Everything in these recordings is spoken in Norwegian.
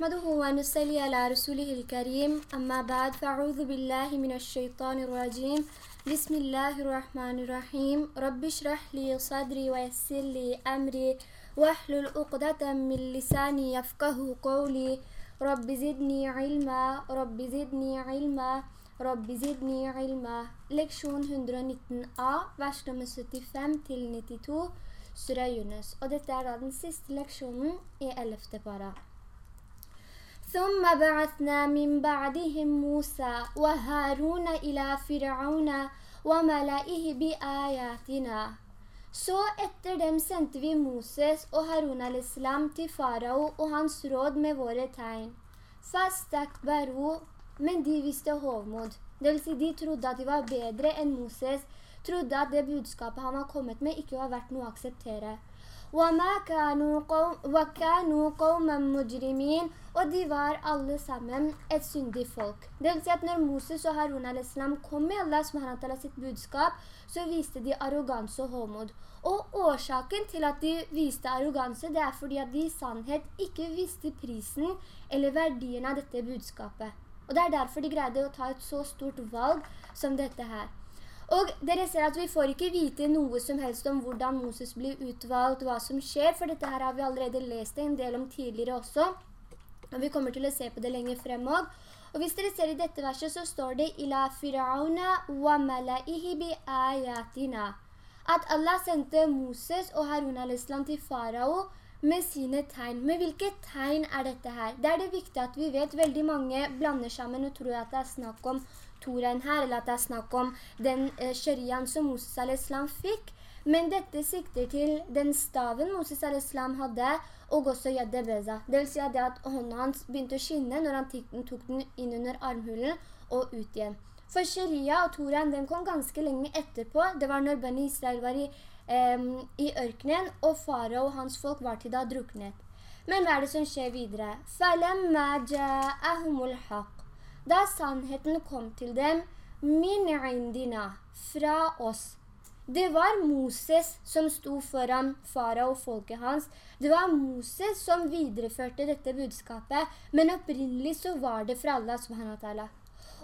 نحمده ونصلي على رسوله الكريم. أما بعد فأعوذ بالله من الشيطان الرجيم. بسم الله الرحمن الرحيم. رب اشرح لي صدري ويسر لي أمري. واحلل عقدة من لساني يفقه قولي. رب زدني علما. رب زدني علما. رب زدني علما. Leksjon 119a, vers nummer 75 til 92, Surah Yunus. Og dette er da den siste leksjonen i 11. para. ثم بعثنا من بعدهم موسى وهارون إلى فرعون وملئه بآياتنا Så etter dem sendte vi Moses og Harun al-Islam til farao og hans råd med våre tegn. Fastakbaru, men de visste hovmod. Det vil si de trodde at de var bedre enn Moses, trodde at det budskapet han var kommet med ikke var verdt noe å akseptere. Og de var alle sammen et syndig folk. Det vil si at når Moses og Harun al-Islam kom med Allah SWT sitt budskap, så viste de arroganse og håmod. Og årsaken til at de viste arroganse, det er fordi at de i sannhet ikke visste prisen eller verdien av dette budskapet. Og det er derfor de greide å ta et så stort valg som dette her. Og dere ser at vi får ikke vite noe som helst om hvordan Moses blir utvalgt, hva som skjer, for dette her har vi allerede lest en del om tidligere også. Og vi kommer til å se på det lenger frem også. Og hvis dere ser i dette verset så står det «Ila fir'auna wa mala'ihi bi ayatina» at Allah sendte Moses og Harun al-Islam til farao med sine tegn. Men hvilke tegn er dette her? Det er det viktig at vi vet. Veldig mange blander sammen og tror at det er snakk om Toren her, eller at det er snakk om den eh, shariaen som Moses al-Islam fikk. Men dette sikter til den staven Moses al-Islam hadde, og også Yadebeza. Det vil si at, det at hånden hans begynte å skinne når han tok den inn under armhulen og ut igjen. For sharia og Toren, den kom ganske lenge etterpå. Det var når Bani Israel var i, eh, i ørkenen, og fara og hans folk var til da druknet. Men hva er det som skjer videre? فَلَمَّا جَاءَهُمُ الْحَقِّ da sannheten kom til dem, min indina, fra oss. Det var Moses som sto foran fara og folket hans. Det var Moses som videreførte dette budskapet, men opprinnelig så var det fra Allah subhanahu ta'ala.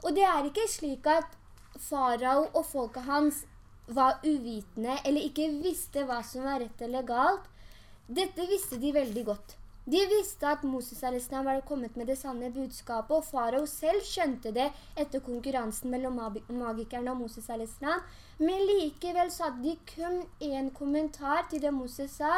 Og det er ikke slik at farao og folket hans var uvitende eller ikke visste hva som var rett eller galt. Dette visste de veldig godt. De visste at Moses al-Islam var kommet med det sanne budskapet, og farao selv skjønte det etter konkurransen mellom magikerne og Moses al-Islam. Men likevel sa de kun en kommentar til det Moses sa.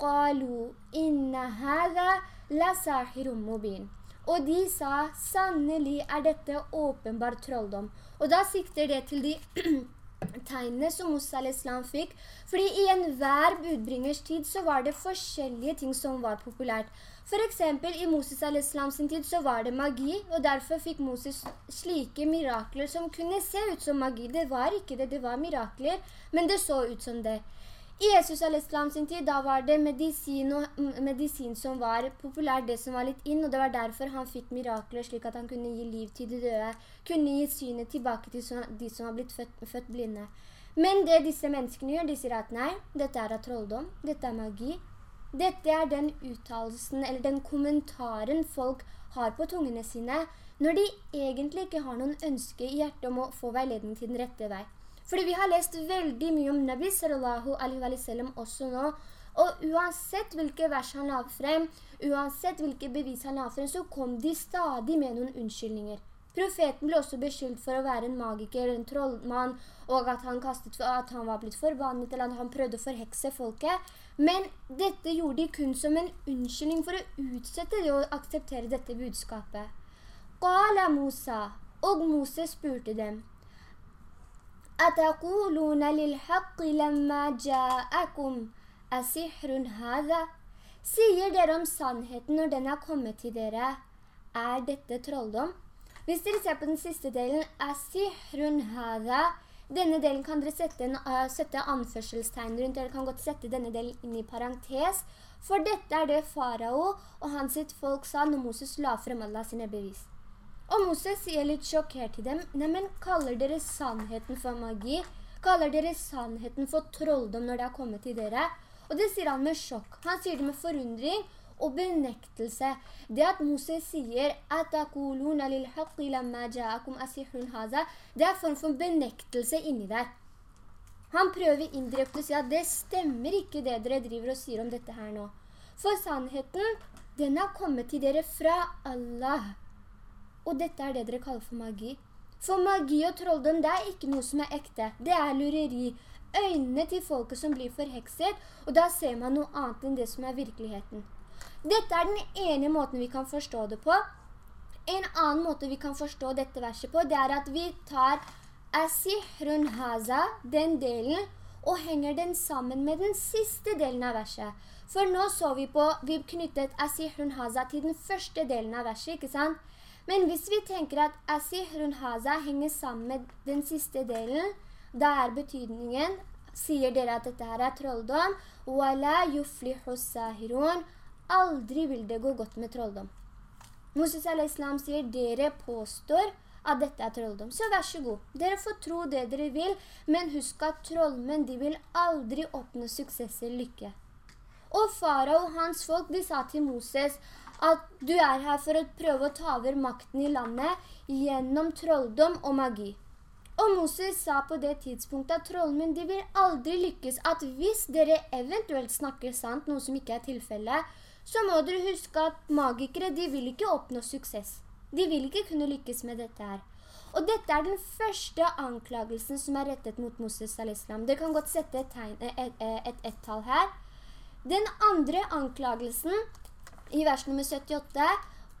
«Qalu inna hadha la sahirum mubin». Og de sa, sannelig er dette åpenbar trolldom. Og da sikter det til de tegnene som Musa al-Islam fikk. Fordi i enhver budbringers tid så var det forskjellige ting som var populært. For eksempel i Moses al-Islam sin tid så var det magi, og derfor fikk Moses slike mirakler som kunne se ut som magi. Det var ikke det, det var mirakler, men det så ut som det. I Jesus al-Islam sin tid, da var det medisin, og, medisin som var populær, det som var litt inn, og det var derfor han fikk mirakler slik at han kunne gi liv til de døde, kunne gi synet tilbake til de som har blitt født, født blinde. Men det disse menneskene gjør, de sier at nei, dette er av trolldom, dette er magi. Dette er den uttalelsen, eller den kommentaren folk har på tungene sine, når de egentlig ikke har noen ønske i hjertet om å få veiledning til den rette vei. Fordi vi har lest veldig mye om Nabi sallallahu alaihi wa sallam også nå, og uansett hvilke vers han la frem, uansett hvilke bevis han la frem, så kom de stadig med noen unnskyldninger. Profeten ble også beskyldt for å være en magiker, en trollmann, og at han, kastet, at han var blitt forbannet, eller at han prøvde å forhekse folket. Men dette gjorde de kun som en unnskyldning for å utsette det og akseptere dette budskapet. Qala Musa, og Moses spurte dem, أتقولون للحق لما جاءكم أسحر هذا Sier dere om sannheten når den har kommet til dere? Er dette trolldom? Hvis dere ser på den siste delen, Asihrun hada, denne delen kan dere sette, en, uh, sette anførselstegn rundt, dere kan godt sette denne delen inn i parentes, for dette er det farao og hans folk sa når Moses la frem Allah sine bevis. Og Moses sier litt sjokkert til dem, «Nei, men kaller dere sannheten for magi? Kaller dere sannheten for trolldom når det har kommet til dere?» Og det sier han med sjokk. Han sier det med forundring, og benektelse. Det at Moses sier det er en form for benektelse inni der. Han prøver indirekte å si at det stemmer ikke det dere driver og sier om dette her nå. For sannheten, den har kommet til dere fra Allah. Og dette er det dere kaller for magi. For magi og trolldom, det er ikke noe som er ekte. Det er lureri. Øynene til folket som blir forhekset, og da ser man noe annet enn det som er virkeligheten. Dette er den ene måten vi kan forstå det på. En annen måte vi kan forstå dette verset på, det er at vi tar asihrun haza, den delen, og henger den sammen med den siste delen av verset. For nå så vi på, vi knyttet asihrun haza til den første delen av verset, ikke sant? Men hvis vi tenker at asihrun haza henger sammen med den siste delen, da er betydningen, sier dere at dette her er trolldom, «Wala yuflihu sahirun», Aldri vil det gå godt med trolldom. Moses al-Islam sier, dere påstår at dette er trolldom. Så vær så god, dere får tro det dere vil, men husk at trollmenn, de vil aldri oppnå suksess eller lykke. Og fara og hans folk, de sa til Moses at du er her for å prøve å ta over makten i landet gjennom trolldom og magi. Og Moses sa på det tidspunktet at trollmenn, de vil aldri lykkes, at hvis dere eventuelt snakker sant, noe som ikke er tilfelle, så må dere huske at magikere, de vil ikke oppnå suksess. De vil ikke kunne lykkes med dette her. Og dette er den første anklagelsen som er rettet mot Moses al-Islam. Dere kan godt sette et, tegn, et, et, et, et her. Den andre anklagelsen i vers nummer 78,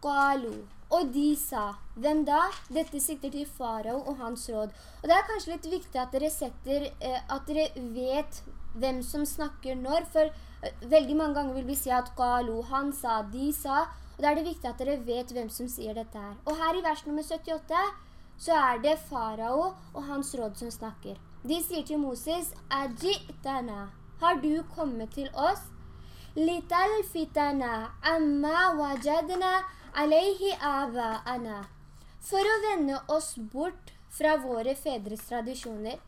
Qalu. Og de sa, hvem da? Dette sikter til farao og hans råd. Og det er kanskje litt viktig at dere, setter, eh, at dere vet hvem som snakker når, for Veldig mange ganger vil vi si at Qalu, han sa, de sa, og da er det viktig at dere vet hvem som sier dette her. Og her i vers nummer 78 så er det farao og hans råd som snakker. De sier til Moses, Ajitana, har du kommet til oss? Litalfitana amma wajadna alayhi aba'ana. For å vende oss bort fra våre fedres tradisjoner.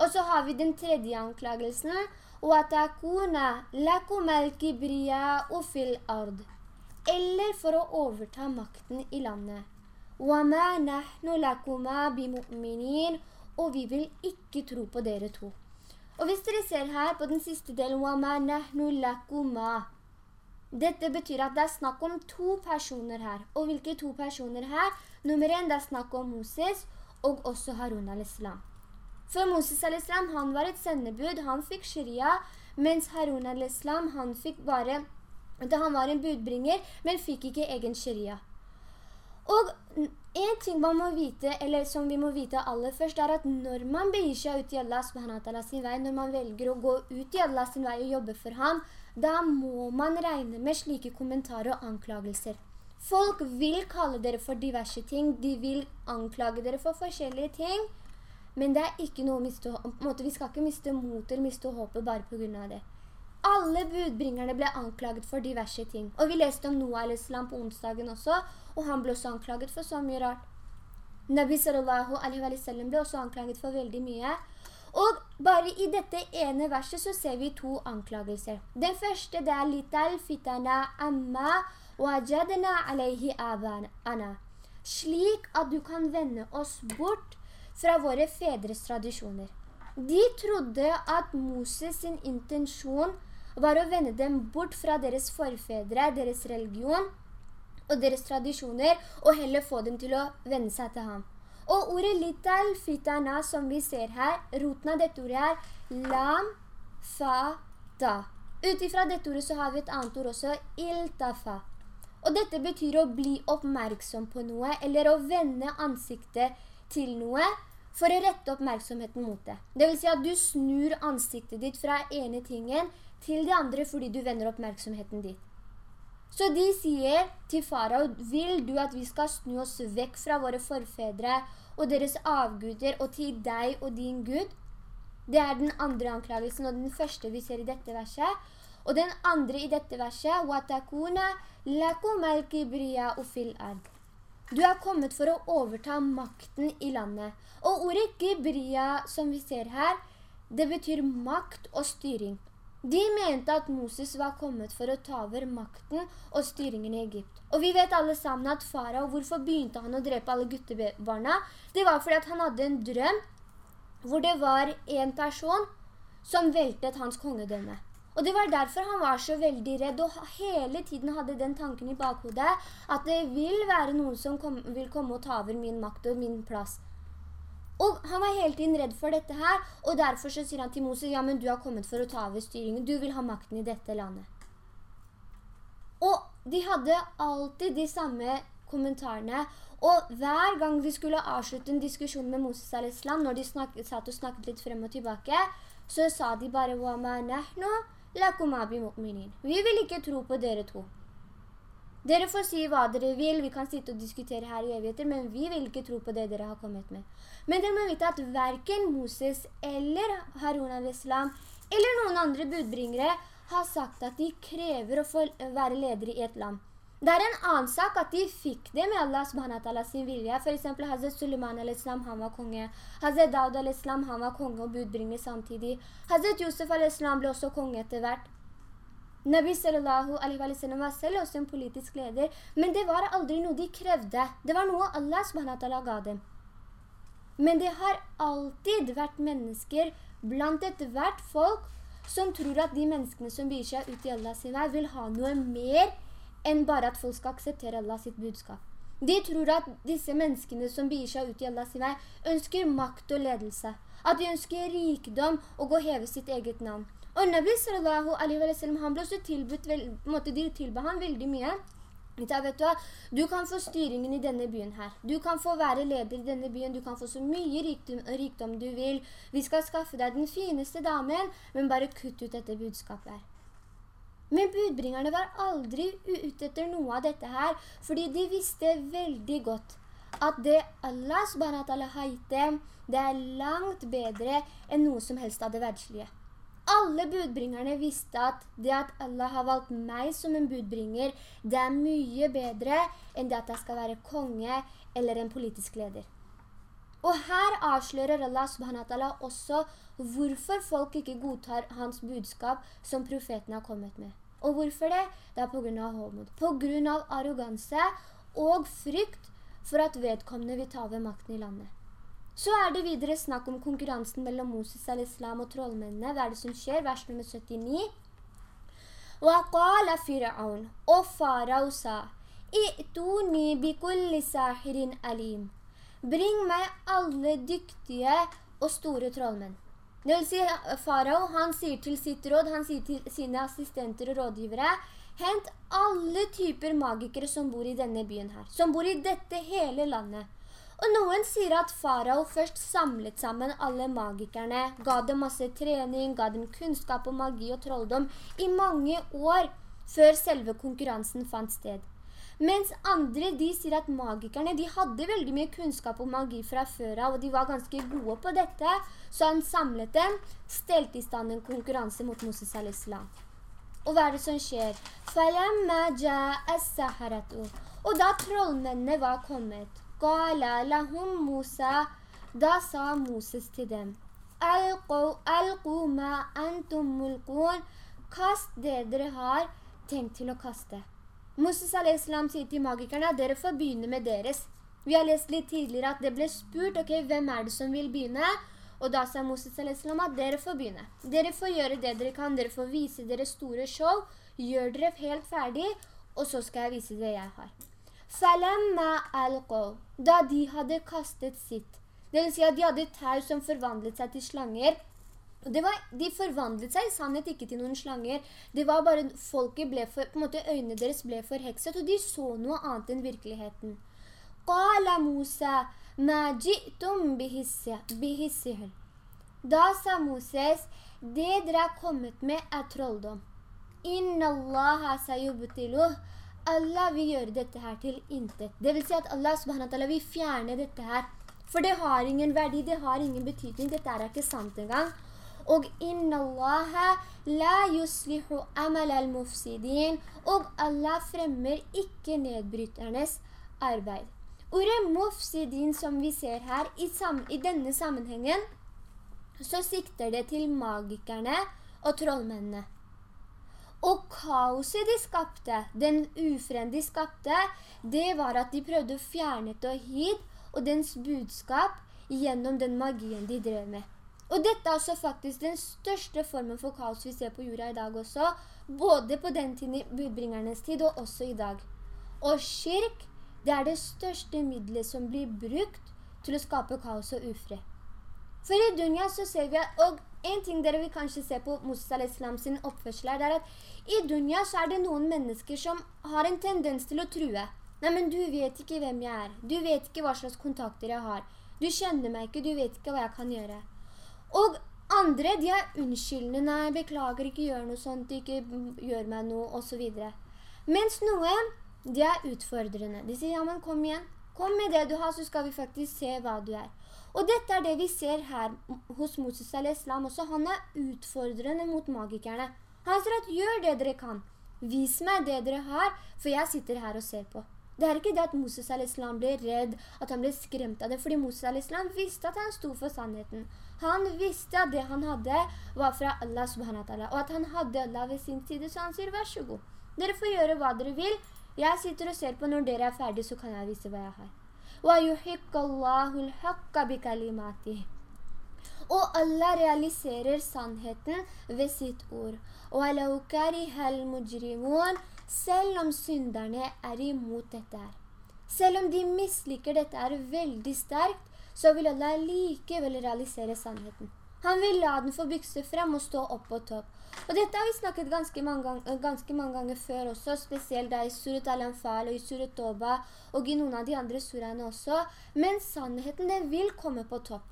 Og så har vi den tredje anklagelsen, وَتَكُونَ لَكُمَ الْكِبْرِيَاءُ فِي الْأَرْضِ Eller for å overta makten i landet. وَمَا نَحْنُ لَكُمَا بِمُؤْمِنِينَ Og vi vil ikke tro på dere to. Og hvis dere ser her på den siste delen, وَمَا نَحْنُ لَكُمَا Dette betyr at det er snakk om to personer her. Og hvilke to personer her? Nummer en, det er snakk om Moses og også Harun al-Islam. For Moses al-Islam, han var et sendebud, han fikk sharia, mens Harun al-Islam, han fikk bare, han var en budbringer, men fikk ikke egen sharia. Og en ting man må vite, eller som vi må vite aller først, er at når man begir seg ut i Allah sin vei, når man velger å gå ut i Allah sin vei og jobbe for ham, da må man regne med slike kommentarer og anklagelser. Folk vil kalle dere for diverse ting, de vil anklage dere for forskjellige ting, men det er ikke noe å miste, vi skal ikke miste mot eller miste håpet bare på grunn av det. Alle budbringerne ble anklaget for diverse ting. Og vi leste om Noah al-Islam på onsdagen også, og han ble også anklaget for så mye rart. Nabi sallallahu alaihi wa sallam ble også anklaget for veldig mye. Og bare i dette ene verset så ser vi to anklagelser. Den første det er «Lital fitana amma wajadna alaihi abana». Slik at du kan vende oss bort fra våre fedres tradisjoner. De trodde at Moses sin intensjon var å vende dem bort fra deres forfedre, deres religion og deres tradisjoner, og heller få dem til å vende seg til ham. Og ordet lital fitana som vi ser her, roten av dette ordet er lam, fa, da. Utifra dette ordet så har vi et annet ord også, iltafa. Og dette betyr å bli oppmerksom på noe, eller å vende ansiktet til noe, for å rette oppmerksomheten mot det. Det vil si at du snur ansiktet ditt fra ene tingen til de andre fordi du vender oppmerksomheten dit. Så de sier til farao, vil du at vi skal snu oss vekk fra våre forfedre og deres avguder og til deg og din Gud? Det er den andre anklagelsen og den første vi ser i dette verset. Og den andre i dette verset, «Watakuna lakum kibriya ufil ard». Du er kommet for å overta makten i landet. Og ordet «kibriya» som vi ser her, det betyr makt og styring. De mente at Moses var kommet for å ta over makten og styringen i Egypt. Og vi vet alle sammen at farao, hvorfor begynte han å drepe alle guttebarna? Det var fordi han hadde en drøm hvor det var en person som veltet hans kongedømme. Og det var derfor han var så veldig redd og hele tiden hadde den tanken i bakhodet at det vil være noen som kom, vil komme og ta over min makt og min plass. Og han var hele tiden redd for dette her, og derfor så sier han til Moses, ja, men du har kommet for å ta over styringen, du vil ha makten i dette landet. Og de hadde alltid de samme kommentarene, og hver gang de skulle avslutte en diskusjon med Moses al-Islam, når de snakket, satt og snakket litt frem og tilbake, så sa de bare, «Wama nahnu lakum abi. Vi vil ikke tro på dere to. Dere får si hva dere vil, vi kan sitte og diskutere her i evigheter, men vi vil ikke tro på det dere har kommet med. Men dere må vite at hverken Moses eller Harun al-Islam eller noen andre budbringere har sagt at de krever å få være ledere i et land. Det er en annen sak at de fikk det med Allah subhanahu sin vilje. For eksempel Hazret Suleiman al-Islam, han var konge. Hazret Daud al-Islam, han var konge og budbringer samtidig. Hazret Yusuf al-Islam ble også konge etter hvert. Nabi sallallahu alaihi wa sallam var selv også en politisk leder, men det var aldri noe de krevde. Det var noe Allah subhanahu ga dem. Men det har alltid vært mennesker blant et hvert folk som tror at de menneskene som byr seg ut i Allahs vei vil ha noe mer enn bare at folk skal akseptere Allah sitt budskap. De tror at disse menneskene som byr seg ut i Allahs vei ønsker makt og ledelse. At de ønsker rikdom og å heve sitt eget navn. Og Nabi sallallahu alaihi wa sallam, han ble også tilbudt, måte, de tilba han veldig mye. Vet du, du kan få styringen i denne byen her. Du kan få være leder i denne byen. Du kan få så mye rikdom, rikdom du vil. Vi skal skaffe deg den fineste damen, men bare kutt ut dette budskapet her. Men budbringerne var aldri ute etter noe av dette her, fordi de visste veldig godt at det Allah subhanahu gitt dem, det er langt bedre enn noe som helst av det verdslige. Alle budbringerne visste at det at Allah har valgt meg som en budbringer, det er mye bedre enn det at jeg skal være konge eller en politisk leder. Og her avslører Allah subhanahu også hvorfor folk ikke godtar hans budskap som profeten har kommet med. Og hvorfor det? Det er på grunn av håmod. På grunn av arroganse og frykt for at vedkommende vil ta ved makten i landet. Så er det videre snakk om konkurransen mellom Moses al-Islam og trollmennene. Hva er det som skjer? Vers nummer 79. وَقَالَ فِرْعَوْنَ Og farao sa, «I'tuni bikulli sahirin alim». Bring meg alle dyktige og store trollmenn. Det vil si, farao, han sier til sitt råd, han sier til sine assistenter og rådgivere, hent alle typer magikere som bor i denne byen her, som bor i dette hele landet. Og noen sier at farao først samlet sammen alle magikerne, ga dem masse trening, ga dem kunnskap om magi og trolldom i mange år før selve konkurransen fant sted. Mens andre de sier at magikerne de hadde veldig mye kunnskap om magi fra før av, og de var ganske gode på dette, så han samlet dem, stelte i stand en konkurranse mot Moses al-Islam. Og hva er det som skjer? Og da trollmennene var kommet, da sa Moses til dem, kast det dere har tenkt til å kaste. Moses a.s. sier til magikerne at dere får begynne med deres. Vi har lest litt tidligere at det ble spurt, ok, hvem er det som vil begynne? Og da sa Moses a.s. at dere får begynne. Dere får gjøre det dere kan, dere får vise dere store show, gjør dere helt ferdig, og så skal jeg vise det jeg har. Falamma alqo, da de hadde kastet sitt. Det vil si at de hadde tau som forvandlet seg til slanger. Var, de forvandlet seg i sannhet ikke til noen slanger. Det var bare folket ble for, på en måte øynene deres ble forhekset, og de så noe annet enn virkeligheten. Qala Musa, ma ji'tum bihissihul. Da sa Moses, det dere har kommet med er trolldom. Inna Allah sayubtiluh. Allah vil gjøre dette her til intet. Det vil si at Allah subhanahu vil fjerne dette her. For det har ingen verdi, det har ingen betydning. Dette er ikke sant engang. Og inna Allah la yuslihu amal al-mufsidin. Og Allah fremmer ikke nedbryternes arbeid. Ordet mufsidin som vi ser her, i, i denne sammenhengen, så sikter det til magikerne og trollmennene. Og kaoset de skapte, den ufreden de skapte, det var at de prøvde å fjerne Tawhid og dens budskap gjennom den magien de drev med. Og dette er også faktisk den største formen for kaos vi ser på jorda i dag også, både på den tiden i budbringernes tid og også i dag. Og kirk, det er det største middelet som blir brukt til å skape kaos og ufred. For i dunja så ser vi at, og en ting dere vil kanskje se på Moses al-Islam sin oppførsel er, er at i dunja så er det noen mennesker som har en tendens til å true. Nei, men du vet ikke hvem jeg er. Du vet ikke hva slags kontakter jeg har. Du kjenner meg ikke, du vet ikke hva jeg kan gjøre. Og andre, de er unnskyldende, nei, beklager, ikke gjør noe sånt, ikke gjør meg noe, og så videre. Mens noen, de er utfordrende. De sier, ja, men kom igjen. Kom med det du har, så skal vi faktisk se hva du er. Og dette er det vi ser her hos Moses al-Islam også. Han er utfordrende mot magikerne. Han sier at gjør det dere kan. Vis meg det dere har, for jeg sitter her og ser på. Det er ikke det at Moses al-Islam ble redd, at han ble skremt av det, fordi Moses al-Islam visste at han sto for sannheten. Han visste at det han hadde var fra Allah subhanahu wa og at han hadde Allah ved sin side, så han sier, vær så god. Dere får gjøre hva dere vil. Jeg sitter og ser på når dere er ferdige, så kan jeg vise hva jeg har. Og Allah realiserer sannheten ved sitt ord. Selv om synderne er imot dette her. Selv om de misliker dette er veldig sterkt, så vil Allah likevel realisere sannheten. Han vil la den få bykse frem og stå opp på topp. Og dette har vi snakket ganske mange, ganger, ganske mange ganger før også, spesielt da i Surat Al-Anfal og i Surat Toba og i noen av de andre surene også. Men sannheten den vil komme på topp.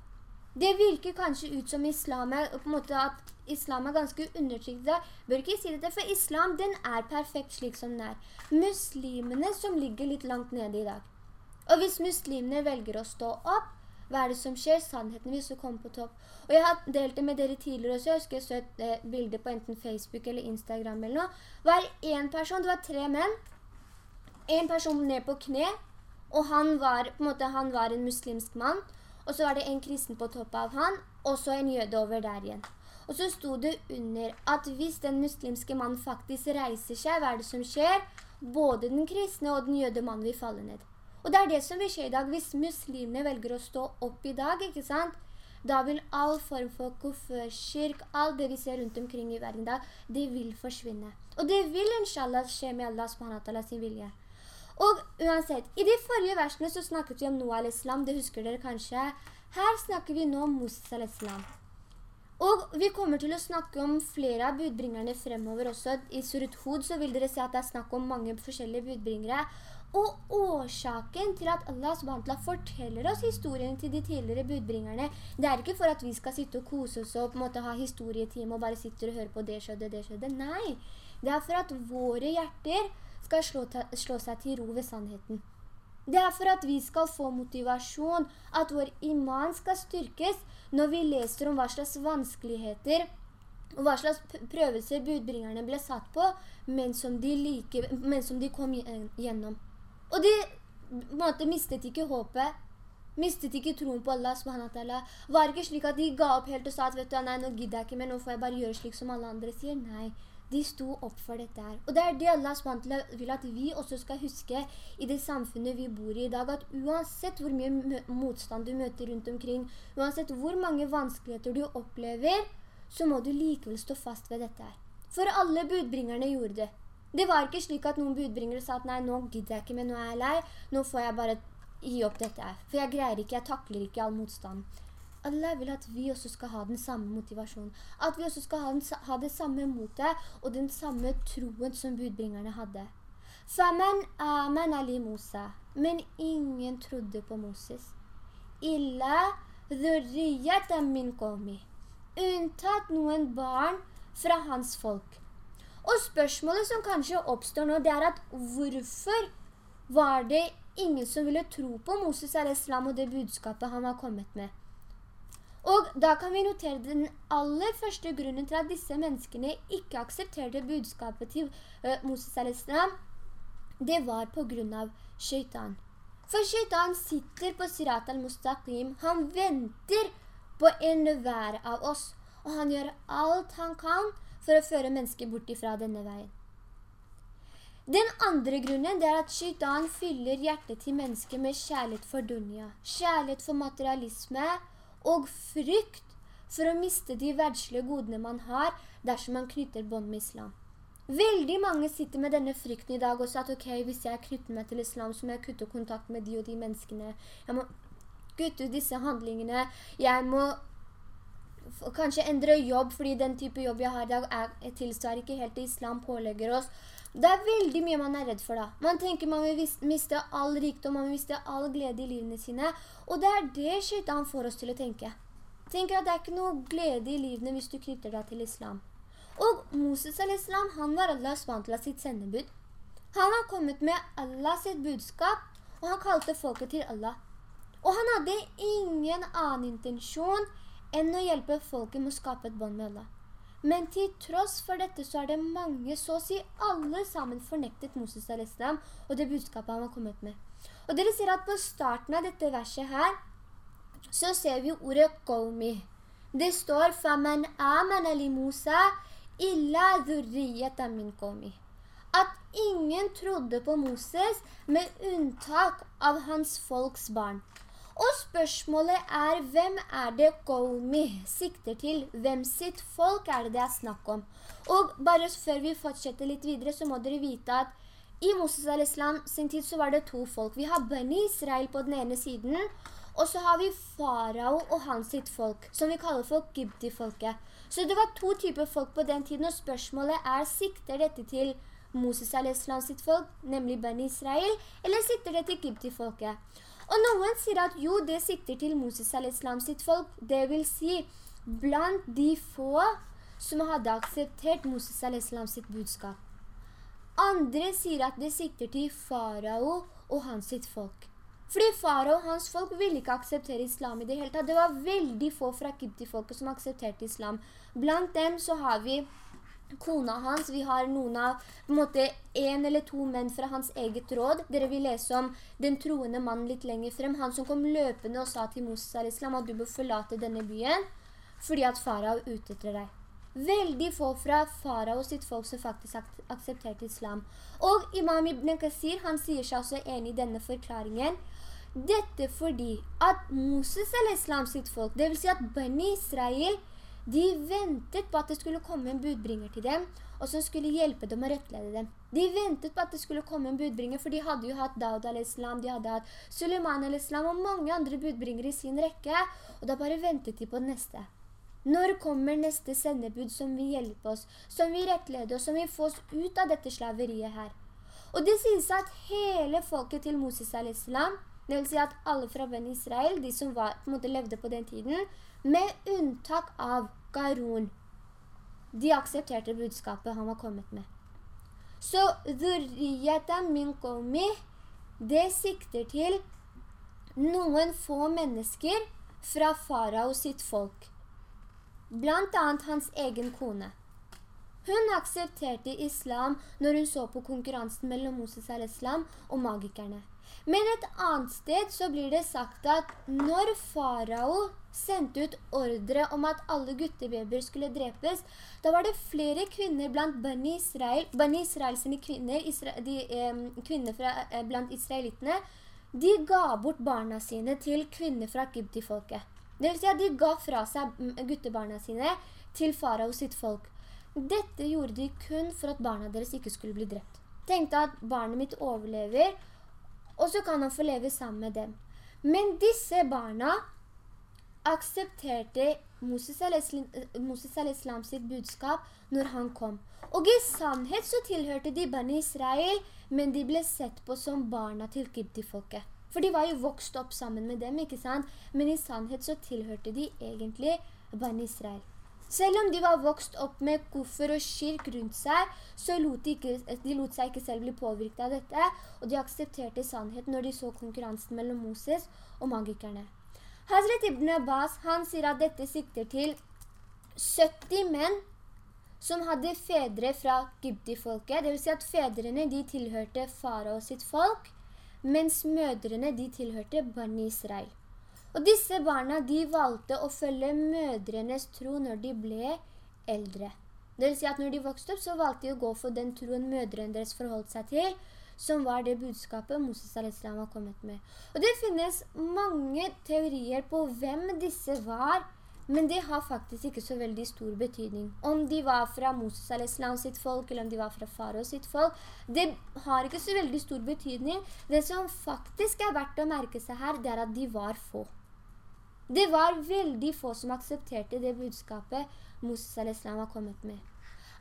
Det virker kanskje ut som islam er, på en måte at islam er ganske undertrykte. Bør ikke si dette, for islam den er perfekt slik som den er. Muslimene som ligger litt langt nede i dag. Og hvis muslimene velger å stå opp, hva er det som skjer? Sannheten vil så komme på topp. Og jeg har delt det med dere tidligere også. Jeg husker jeg så et eh, bilde på enten Facebook eller Instagram eller noe. Hver en person, det var tre menn. En person ned på kne, og han var, på en måte, han var en muslimsk mann. Og så var det en kristen på topp av han, og så en jøde over der igjen. Og så sto det under at hvis den muslimske mannen faktisk reiser seg, hva er det som skjer? Både den kristne og den jøde mannen vil falle ned. Og det er det som vil skje i dag. Hvis muslimene velger å stå opp i dag, ikke sant? Da vil all form for kuffer, kirk, alt det vi ser rundt omkring i verden da, det vil forsvinne. Og det vil inshallah skje med Allah subhanahu sin vilje. Og uansett, i de forrige versene så snakket vi om Noah al-Islam, det husker dere kanskje. Her snakker vi nå om Moses al-Islam. Og vi kommer til å snakke om flere av budbringerne fremover også. I Surut Hud så vil dere se at det er snakk om mange forskjellige budbringere. Og årsaken til at Allah SWT forteller oss historien til de tidligere budbringerne, det er ikke for at vi skal sitte og kose oss og på en måte ha historietime og bare sitte og høre på det skjedde, det skjedde. Nei, det er for at våre hjerter skal slå, slå seg til ro ved sannheten. Det er for at vi skal få motivasjon, at vår iman skal styrkes når vi leser om hva slags vanskeligheter og hva slags prøvelser budbringerne ble satt på, men som de, like, men som de kom gjennom. Og de måte, mistet ikke håpet, mistet ikke troen på Allah subhanahu Var ikke slik at de ga opp helt og sa at vet du, nei, nå gidder jeg ikke mer, nå får jeg bare gjøre slik som alle andre sier. Nei, de sto opp for dette her. Og det er det Allah subhanahu vil at vi også skal huske i det samfunnet vi bor i i dag, at uansett hvor mye motstand du møter rundt omkring, uansett hvor mange vanskeligheter du opplever, så må du likevel stå fast ved dette her. For alle budbringerne gjorde det. Det var ikke slik at noen budbringere sa at nei, nå gidder jeg ikke, men nå er jeg lei. Nå får jeg bare gi opp dette For jeg greier ikke, jeg takler ikke all motstand. Allah vil at vi også skal ha den samme motivasjonen. At vi også skal ha, den, ha det samme motet og den samme troen som budbringerne hadde. Faman Amen ali Musa. Men ingen trodde på Moses. Illa dhurriyatan min komi. Unntatt noen barn fra hans folk. Og spørsmålet som kanskje oppstår nå, det er at hvorfor var det ingen som ville tro på Moses al-Islam og det budskapet han var kommet med? Og da kan vi notere den aller første grunnen til at disse menneskene ikke aksepterte budskapet til Moses al-Islam, det var på grunn av skjøytan. For skjøytan sitter på Sirat al-Mustaqim, han venter på en hver av oss, og han gjør alt han kan for å føre mennesker bort ifra denne veien. Den andre grunnen er at skytan fyller hjertet til mennesker med kjærlighet for dunya, kjærlighet for materialisme og frykt for å miste de verdslige godene man har dersom man knytter bånd med islam. Veldig mange sitter med denne frykten i dag og sier at ok, hvis jeg knytter meg til islam, så må jeg kutte kontakt med de og de menneskene. Jeg må kutte ut disse handlingene. Jeg må kanskje endre jobb, fordi den type jobb jeg har i dag er, tilsvarer ikke helt det islam pålegger oss. Det er veldig mye man er redd for da. Man tenker man vil miste all rikdom, man vil miste all glede i livene sine. Og det er det shaitan får oss til å tenke. Tenker at det er ikke noe glede i livene hvis du knytter deg til islam. Og Moses al-Islam, han var Allahs til sitt sendebud. Han har kommet med Allah sitt budskap, og han kalte folket til Allah. Og han hadde ingen annen intensjon enn å hjelpe folket med å skape et bånd med Allah. Men til tross for dette så er det mange, så å si alle sammen fornektet Moses al-Islam og det budskapet han har kommet med. Og dere ser at på starten av dette verset her, så ser vi ordet «qawmi». Det står «Faman amana li Musa illa dhurriyata min qawmi». At ingen trodde på Moses med unntak av hans folks barn. Og spørsmålet er, hvem er det Qawmi sikter til? Hvem sitt folk er det det er snakk om? Og bare før vi fortsetter litt videre, så må dere vite at i Moses al-Islam sin tid så var det to folk. Vi har Bani Israel på den ene siden, og så har vi Farao og hans sitt folk, som vi kaller for Gibdi-folket. Så det var to typer folk på den tiden, og spørsmålet er, sikter dette til Moses al-Islam sitt folk, nemlig Bani Israel, eller sikter det til Gibti-folket? Og noen sier at jo, det sikter til Moses al-Islam sitt folk, det vil si blant de få som hadde akseptert Moses al-Islam sitt budskap. Andre sier at det sikter til Farao og hans sitt folk. Fordi Farao og hans folk ville ikke akseptere islam i det hele tatt. Det var veldig få fra Kibti-folket som aksepterte islam. Blant dem så har vi kona hans, vi har noen av på en måte en eller to menn fra hans eget råd. Dere vil lese om den troende mannen litt lenger frem. Han som kom løpende og sa til Moses al-Islam at du bør forlate denne byen fordi at farao utetter deg. Veldig få fra farao sitt folk som faktisk ak aksepterte islam. Og imam Ibn Qasir, han sier seg også enig i denne forklaringen. Dette fordi at Moses al-Islam sitt folk, det vil si at Bani Israel, de ventet på at det skulle komme en budbringer til dem, og som skulle hjelpe dem å rettlede dem. De ventet på at det skulle komme en budbringer, for de hadde jo hatt Daud al-Islam, de hadde hatt Suleiman al-Islam og mange andre budbringere i sin rekke, og da bare ventet de på det neste. Når kommer neste sendebud som vil hjelpe oss, som vil rettlede oss, som vil få oss ut av dette slaveriet her? Og det sies at hele folket til Moses al-Islam, det vil si at alle fra Ben Israel, de som var, på måte levde på den tiden, med unntak av Garun. De aksepterte budskapet han var kommet med. Så dhurriyata min qawmi, det sikter til noen få mennesker fra farao sitt folk. Blant annet hans egen kone. Hun aksepterte islam når hun så på konkurransen mellom Moses al-Islam og magikerne. Men et annet sted så blir det sagt at når farao sendte ut ordre om at alle guttebabyer skulle drepes, da var det flere kvinner blant Bani Israel, Bani Israel sine kvinner, de kvinner fra, eh, blant israelittene, de ga bort barna sine til kvinner fra Gibti-folket. Det vil si at de ga fra seg guttebarna sine til farao sitt folk. Dette gjorde de kun for at barna deres ikke skulle bli drept. Tenkte at barnet mitt overlever, og så kan han få leve sammen med dem. Men disse barna aksepterte Moses al-Islam sitt budskap når han kom. Og i sannhet så tilhørte de barna Israel, men de ble sett på som barna til Gibti-folket. For de var jo vokst opp sammen med dem, ikke sant? Men i sannhet så tilhørte de egentlig barna Israel. Selv om de var vokst opp med kuffer og kirk rundt seg, så lot de, ikke, de lot seg ikke selv bli påvirket av dette, og de aksepterte sannheten når de så konkurransen mellom Moses og magikerne. Hazret Ibn Abbas, han sier at dette sikter til 70 menn som hadde fedre fra Gibdi-folket. Det vil si at fedrene de tilhørte farao sitt folk, mens mødrene de tilhørte Bani Israel. Og disse barna de valgte å følge mødrenes tro når de ble eldre. Det vil si at når de vokste opp, så valgte de å gå for den troen mødrene deres forholdt seg til, som var det budskapet Moses al-Islam har kommet med. Og det finnes mange teorier på hvem disse var, men det har faktisk ikke så veldig stor betydning. Om de var fra Moses al-Islam sitt folk, eller om de var fra Faro sitt folk, det har ikke så veldig stor betydning. Det som faktisk er verdt å merke seg her, det er at de var få. Det var veldig få som aksepterte det budskapet Moses al-Islam har kommet med.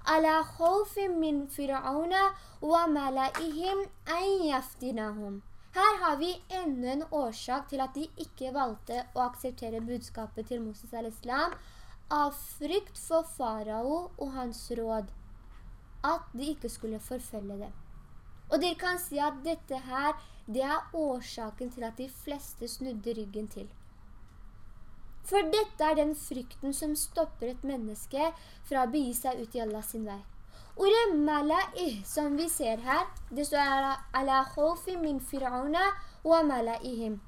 «Ala khawfin min fir'auna wa malaihim an yaftinahum». Her har vi enda en årsak til at de ikke valgte å akseptere budskapet til Moses al-Islam av frykt for farao og hans råd, at de ikke skulle forfølge dem. Og dere kan si at dette her, det er årsaken til at de fleste snudde ryggen til. For dette er den frykten som stopper et menneske fra å begi seg ut i Allahs vei. Ordet mala'ih som vi ser her, det står ala khawfi min fir'auna wa mala'ihim.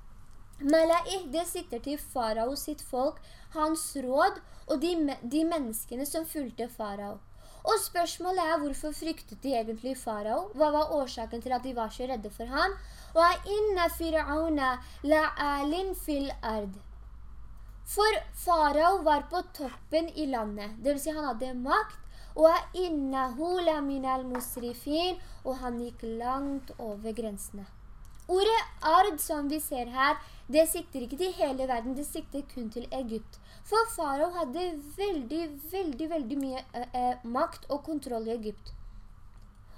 Mala'ih, det sitter til farao sitt folk, hans råd og de, de menneskene som fulgte farao. Og spørsmålet er hvorfor fryktet de egentlig farao? Hva var årsaken til at de var så redde for ham? Wa inna fir'auna la'alin fil ard. For farao var på toppen i landet, det vil si han hadde makt, og han gikk langt over grensene. Ordet ard som vi ser her, det sikter ikke til hele verden, det sikter kun til Egypt. For farao hadde veldig, veldig, veldig mye eh, makt og kontroll i Egypt.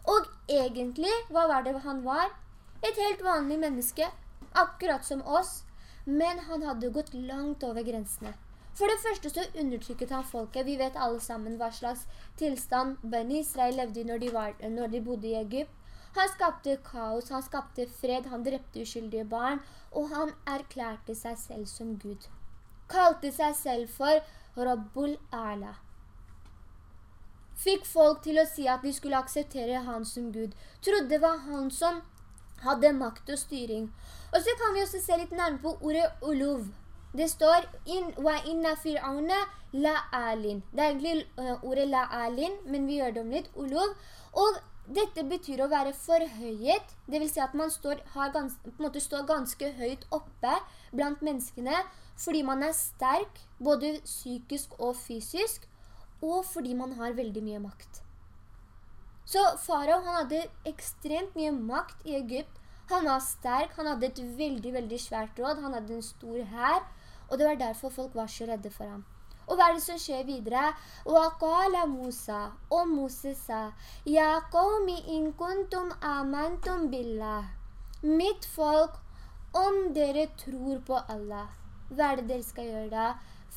Og egentlig, hva var det han var? Et helt vanlig menneske, akkurat som oss, men han hadde gått langt over grensene. For det første så undertrykket han folket. Vi vet alle sammen hva slags tilstand Ben Israel levde i når de, var, når de bodde i Egypt. Han skapte kaos, han skapte fred, han drepte uskyldige barn, og han erklærte seg selv som Gud. Kalte seg selv for Rabbul A'la. Fikk folk til å si at de skulle akseptere han som Gud. Trodde det var han som hadde makt og styring. Og så kan vi også se litt nærmere på ordet Uluv. Det står in, wa inna fir'auna la'alin. Det er egentlig uh, ordet la'alin, men vi gjør det om litt, ulov. Og dette betyr å være forhøyet, det vil si at man står, gans, står ganske høyt oppe blant menneskene, fordi man er sterk, både psykisk og fysisk, og fordi man har veldig mye makt. Så farao han hadde ekstremt mye makt i Egypt. Han var sterk, han hadde et veldig, veldig svært råd, han hadde en stor her, og det var derfor folk var så redde for ham. Og hva er det som skjer videre? وَقَالَ Musa, og Moses sa, «Ja qawmi in kuntum amantum billah». Mitt folk, om dere tror på Allah, hva er det dere skal gjøre da?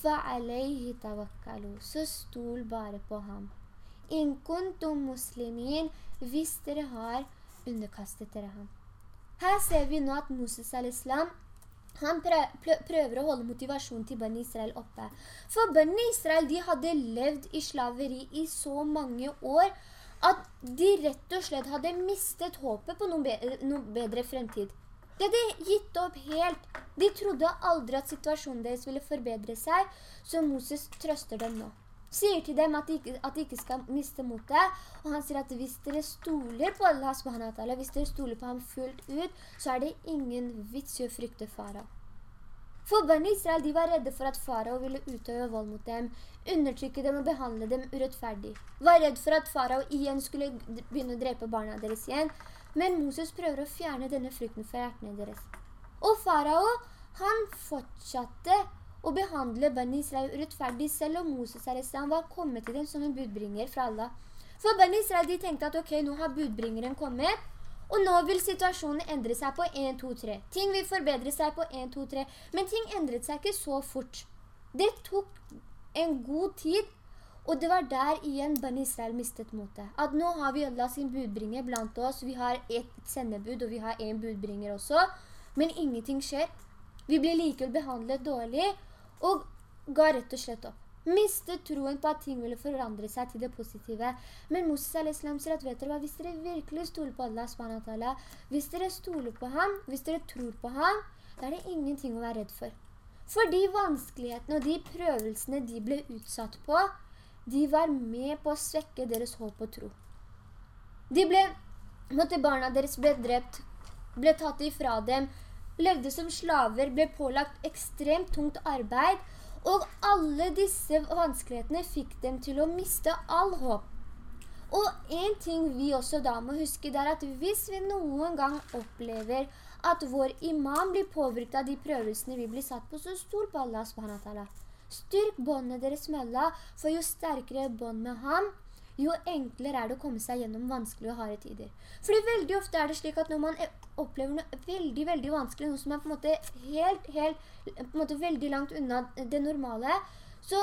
فَعَلَيْهِ تَوَكَّلُوا Så stol bare på ham. «In kuntum muslimin» hvis dere har underkastet dere ham. Her ser vi nå at Moses al-Islam han prøver å holde motivasjonen til Bønne Israel oppe. For Bønne Israel de hadde levd i slaveri i så mange år at de rett og slett hadde mistet håpet på noen, bedre, noen bedre fremtid. De hadde gitt opp helt. De trodde aldri at situasjonen deres ville forbedre seg, så Moses trøster dem nå. Sier til dem at de, ikke, at de ikke skal miste motet, og han sier at hvis dere stoler på Allah subhanahu hvis dere stoler på ham fullt ut, så er det ingen vits i å frykte farao. For barn Israel de var redde for at farao ville utøve vold mot dem, undertrykke dem og behandle dem urettferdig. Var redd for at farao igjen skulle begynne å drepe barna deres igjen, men Moses prøver å fjerne denne frykten fra hjertene deres. Og farao, han fortsatte å behandle Bani Israel urettferdig, selv om Moses var kommet til dem som en budbringer fra Allah. For Bani Israel de tenkte at ok, nå har budbringeren kommet, og nå vil situasjonen endre seg på 1, 2, 3. Ting vil forbedre seg på 1, 2, 3. Men ting endret seg ikke så fort. Det tok en god tid, og det var der igjen Bani Israel mistet motet. At nå har vi Allah sin budbringer blant oss. Vi har et sendebud, og vi har en budbringer også. Men ingenting skjer. Vi blir likevel behandlet dårlig, og ga rett og slett opp mistet troen på at ting ville forandre seg til det positive. Men Moses al-Islam sier at vet dere hva, hvis dere virkelig stoler på Allah hvis dere stoler på ham, hvis dere tror på ham, da er det ingenting å være redd for. For de vanskelighetene og de prøvelsene de ble utsatt på, de var med på å svekke deres håp og tro. De ble, måtte barna deres ble drept, ble tatt ifra dem, levde som slaver, ble pålagt ekstremt tungt arbeid, og alle disse vanskelighetene fikk dem til å miste all håp. Og en ting vi også da må huske, det er at hvis vi noen gang opplever at vår imam blir påvirket av de prøvelsene vi blir satt på, så stol på Allah subhanahu Styrk båndene deres med Allah, for jo sterkere bånd med ham, jo enklere er det å komme seg gjennom vanskelige og harde tider. Fordi veldig ofte er det slik at når man opplever noe veldig, veldig vanskelig, noe som er på en måte helt, helt, på en måte veldig langt unna det normale, så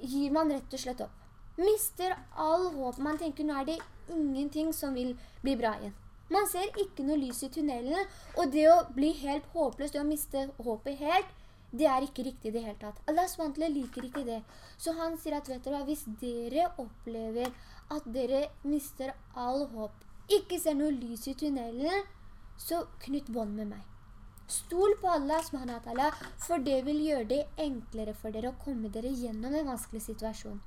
gir man rett og slett opp. Mister all håp. Man tenker, nå er det ingenting som vil bli bra igjen. Man ser ikke noe lys i tunnelen, og det å bli helt håpløs, det å miste håpet helt, det er ikke riktig det hele tatt. Allah SWT liker ikke det. Så han sier at, vet dere hva, hvis dere opplever at dere mister all håp, ikke ser noe lys i tunnelen, så knytt bånd med meg. Stol på Allah SWT, for det vil gjøre det enklere for dere å komme dere gjennom en vanskelig situasjon.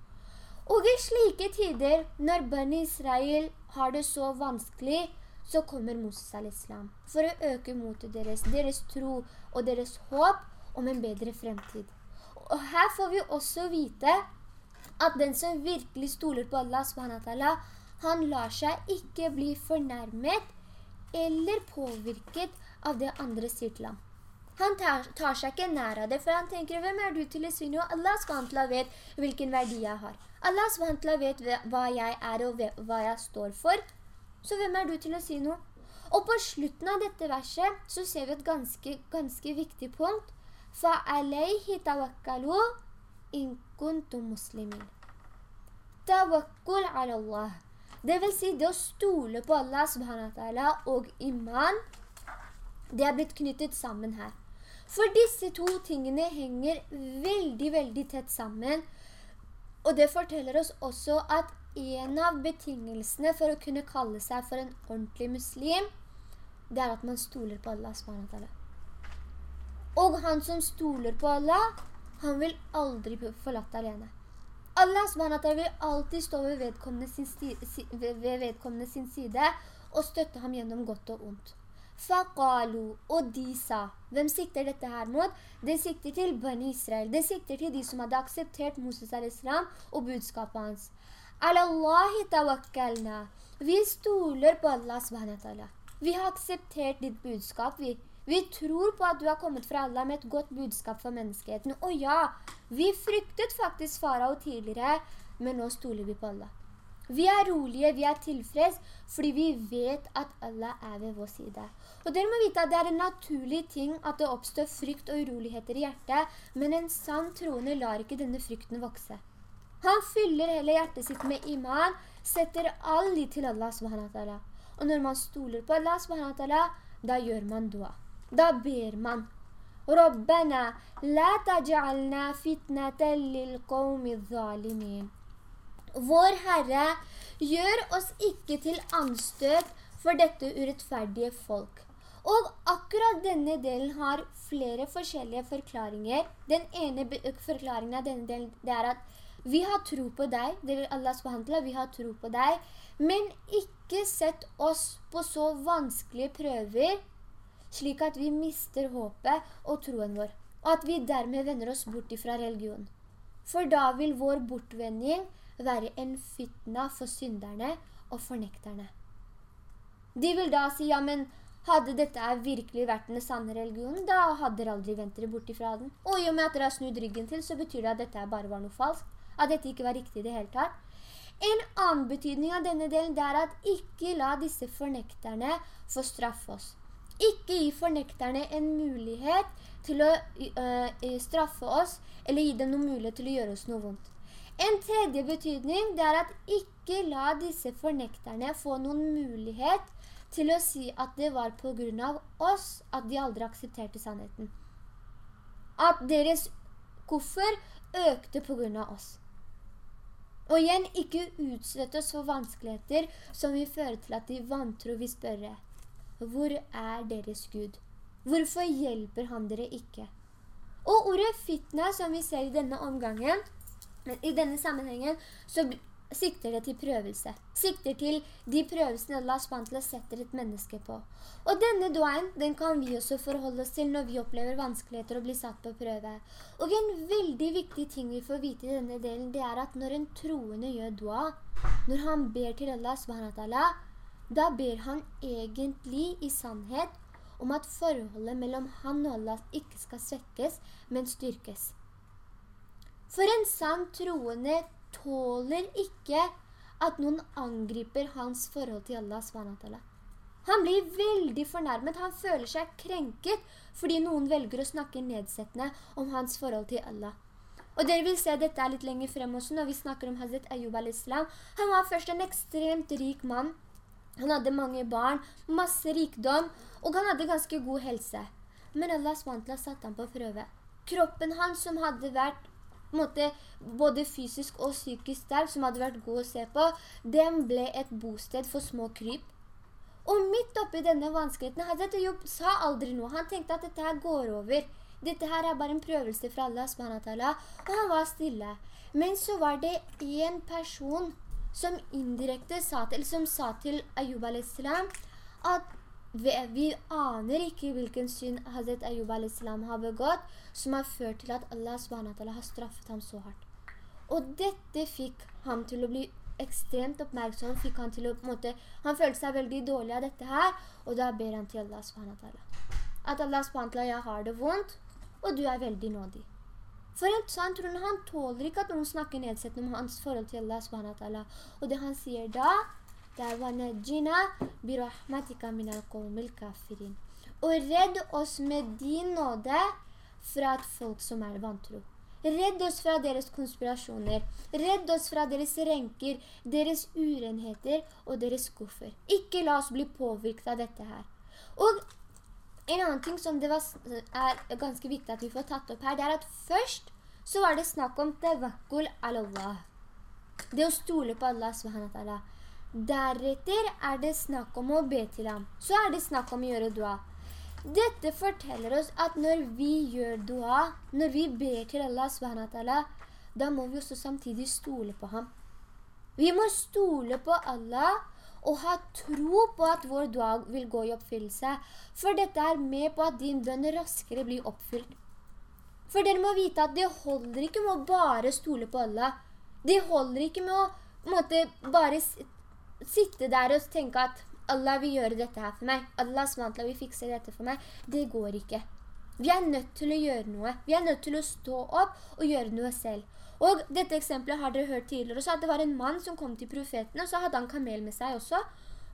Og i slike tider, når Bani Israel har det så vanskelig, så kommer Moses al-Islam for å øke motet deres, deres tro og deres håp om en bedre fremtid. Og her får vi også vite at den som virkelig stoler på Allah subhanahu han lar seg ikke bli fornærmet eller påvirket av det andre sier til ham. Han tar, tar, seg ikke nær av det, for han tenker, hvem er du til å si noe? Allah SWT vet hvilken verdi jeg har. Allah SWT vet hva jeg er og hva jeg står for. Så hvem er du til å si noe? Og på slutten av dette verset så ser vi et ganske, ganske viktig punkt. فَعَلَيْهِ تَوَكَّلُوا إن kuntum muslimin. Tawakkul ala Allah. Det vil si det å stole på Allah subhanahu wa ta'ala, og iman, det er blitt knyttet sammen her. For disse to tingene henger veldig, veldig tett sammen. Og det forteller oss også at en av betingelsene for å kunne kalle seg for en ordentlig muslim, det er at man stoler på Allah subhanahu wa ta'ala. Og han som stoler på Allah, han vil aldri forlatt alene. Allah SWT vil alltid stå ved vedkommende, sin, ved vedkommende sin side og støtte ham gjennom godt og ondt. Faqalu, og de sa. Hvem sikter dette her mot? Det sikter til Bani Israel. Det sikter til de som hadde akseptert Moses al-Islam og budskapet hans. Alallahi tawakkalna. Vi stoler på Allah SWT. Vi har akseptert ditt budskap, vi. Vi tror på at du har kommet fra Allah med et godt budskap for menneskeheten. Og ja, vi fryktet faktisk farao tidligere, men nå stoler vi på Allah. Vi er rolige, vi er tilfreds, fordi vi vet at Allah er ved vår side. Og dere må vite at det er en naturlig ting at det oppstår frykt og uroligheter i hjertet, men en sann troende lar ikke denne frykten vokse. Han fyller hele hjertet sitt med iman, setter all litt til Allah subhanahu Og når man stoler på Allah subhanahu da gjør man dua. Da ber man. La taj'alna fitnatan lil qawmi zalimin. Vår Herre, gjør oss ikke til anstøt for dette urettferdige folk. Og akkurat denne delen har flere forskjellige forklaringer. Den ene forklaringen av denne delen det er at vi har tro på deg, det vil Allah subhanahu vi har tro på deg, men ikke sett oss på så vanskelige prøver, slik at vi mister håpet og troen vår, og at vi dermed vender oss bort fra religion. For da vil vår bortvending være en fitna for synderne og fornekterne. De vil da si, ja, men hadde dette virkelig vært den sanne religionen, da hadde dere aldri ventet dere bort ifra den. Og i og med at dere har snudd ryggen til, så betyr det at dette bare var noe falskt at dette ikke var riktig i det hele tatt. En annen betydning av denne delen det er at ikke la disse fornekterne få straffe oss. Ikke gi fornekterne en mulighet til å uh, straffe oss, eller gi dem noen mulighet til å gjøre oss noe vondt. En tredje betydning det er at ikke la disse fornekterne få noen mulighet til å si at det var på grunn av oss at de aldri aksepterte sannheten. At deres koffer økte på grunn av oss. Og igjen, ikke utsette oss for vanskeligheter som vil føre til at de vantro vil spørre. Hvor er deres Gud? Hvorfor hjelper han dere ikke? Og ordet fitna som vi ser i denne omgangen, i denne sammenhengen så sikter det til prøvelse. Sikter til de prøvelsene Allah SWT setter et menneske på. Og denne duaen, den kan vi også forholde oss til når vi opplever vanskeligheter og blir satt på prøve. Og en veldig viktig ting vi får vite i denne delen, det er at når en troende gjør dua, når han ber til Allah SWT, da ber han egentlig i sannhet om at forholdet mellom han og Allah ikke skal svekkes, men styrkes. For en sann troende tåler ikke at noen angriper hans forhold til Allah SWT. Han blir veldig fornærmet, han føler seg krenket fordi noen velger å snakke nedsettende om hans forhold til Allah. Og dere vil se dette er litt lenger frem også når vi snakker om Hazret Ayyub al-Islam. Han var først en ekstremt rik mann. Han hadde mange barn, masse rikdom, og han hadde ganske god helse. Men Allah SWT satte ham på prøve. Kroppen hans som hadde vært måte, både fysisk og psykisk sterk, som hadde vært god å se på, den ble et bosted for små kryp. Og midt oppi denne vanskeligheten, Hazret Ayyub sa aldri noe. Han tenkte at dette her går over. Dette her er bare en prøvelse fra Allah, og han var stille. Men så var det en person som indirekte sa til, som sa til Ayyub a.s. at vi, aner ikke hvilken synd Hazret Ayyub a.s. har begått, som har ført til at Allah SWT har straffet ham så hardt. Og dette fikk ham til å bli ekstremt oppmerksom, fikk han til å, på en måte, han følte seg veldig dårlig av dette her, og da ber han til Allah SWT. At Allah SWT, jeg har det vondt, og du er veldig nådig. For en sånn troende, han tåler ikke at noen snakker nedsettende om hans forhold til Allah SWT. Og det han sier da, det er «Wanajina birahmatika minal qawmil kafirin». Og redd oss med din nåde fra et folk som er vantro. Redd oss fra deres konspirasjoner. Redd oss fra deres renker, deres urenheter og deres skuffer. Ikke la oss bli påvirket av dette her. Og en annen ting som var, er ganske viktig at vi får tatt opp her, det er at først så var det snakk om tawakkul Allah. Det å stole på Allah subhanahu Deretter er det snakk om å be til ham. Så er det snakk om å gjøre dua. Dette forteller oss at når vi gjør dua, når vi ber til Allah subhanahu da må vi også samtidig stole på ham. Vi må stole på Allah og ha tro på at vår dag vil gå i oppfyllelse, for dette er med på at din bønn raskere blir oppfylt. For dere må vite at det holder ikke med å bare stole på Allah. Det holder ikke med å måtte, bare sitte der og tenke at Allah vil gjøre dette her for meg. Allah vil fikse dette for meg. Det går ikke. Vi er nødt til å gjøre noe. Vi er nødt til å stå opp og gjøre noe selv. Og dette eksempelet har dere hørt tidligere også, at det var en mann som kom til profeten, og så hadde han kamel med seg også.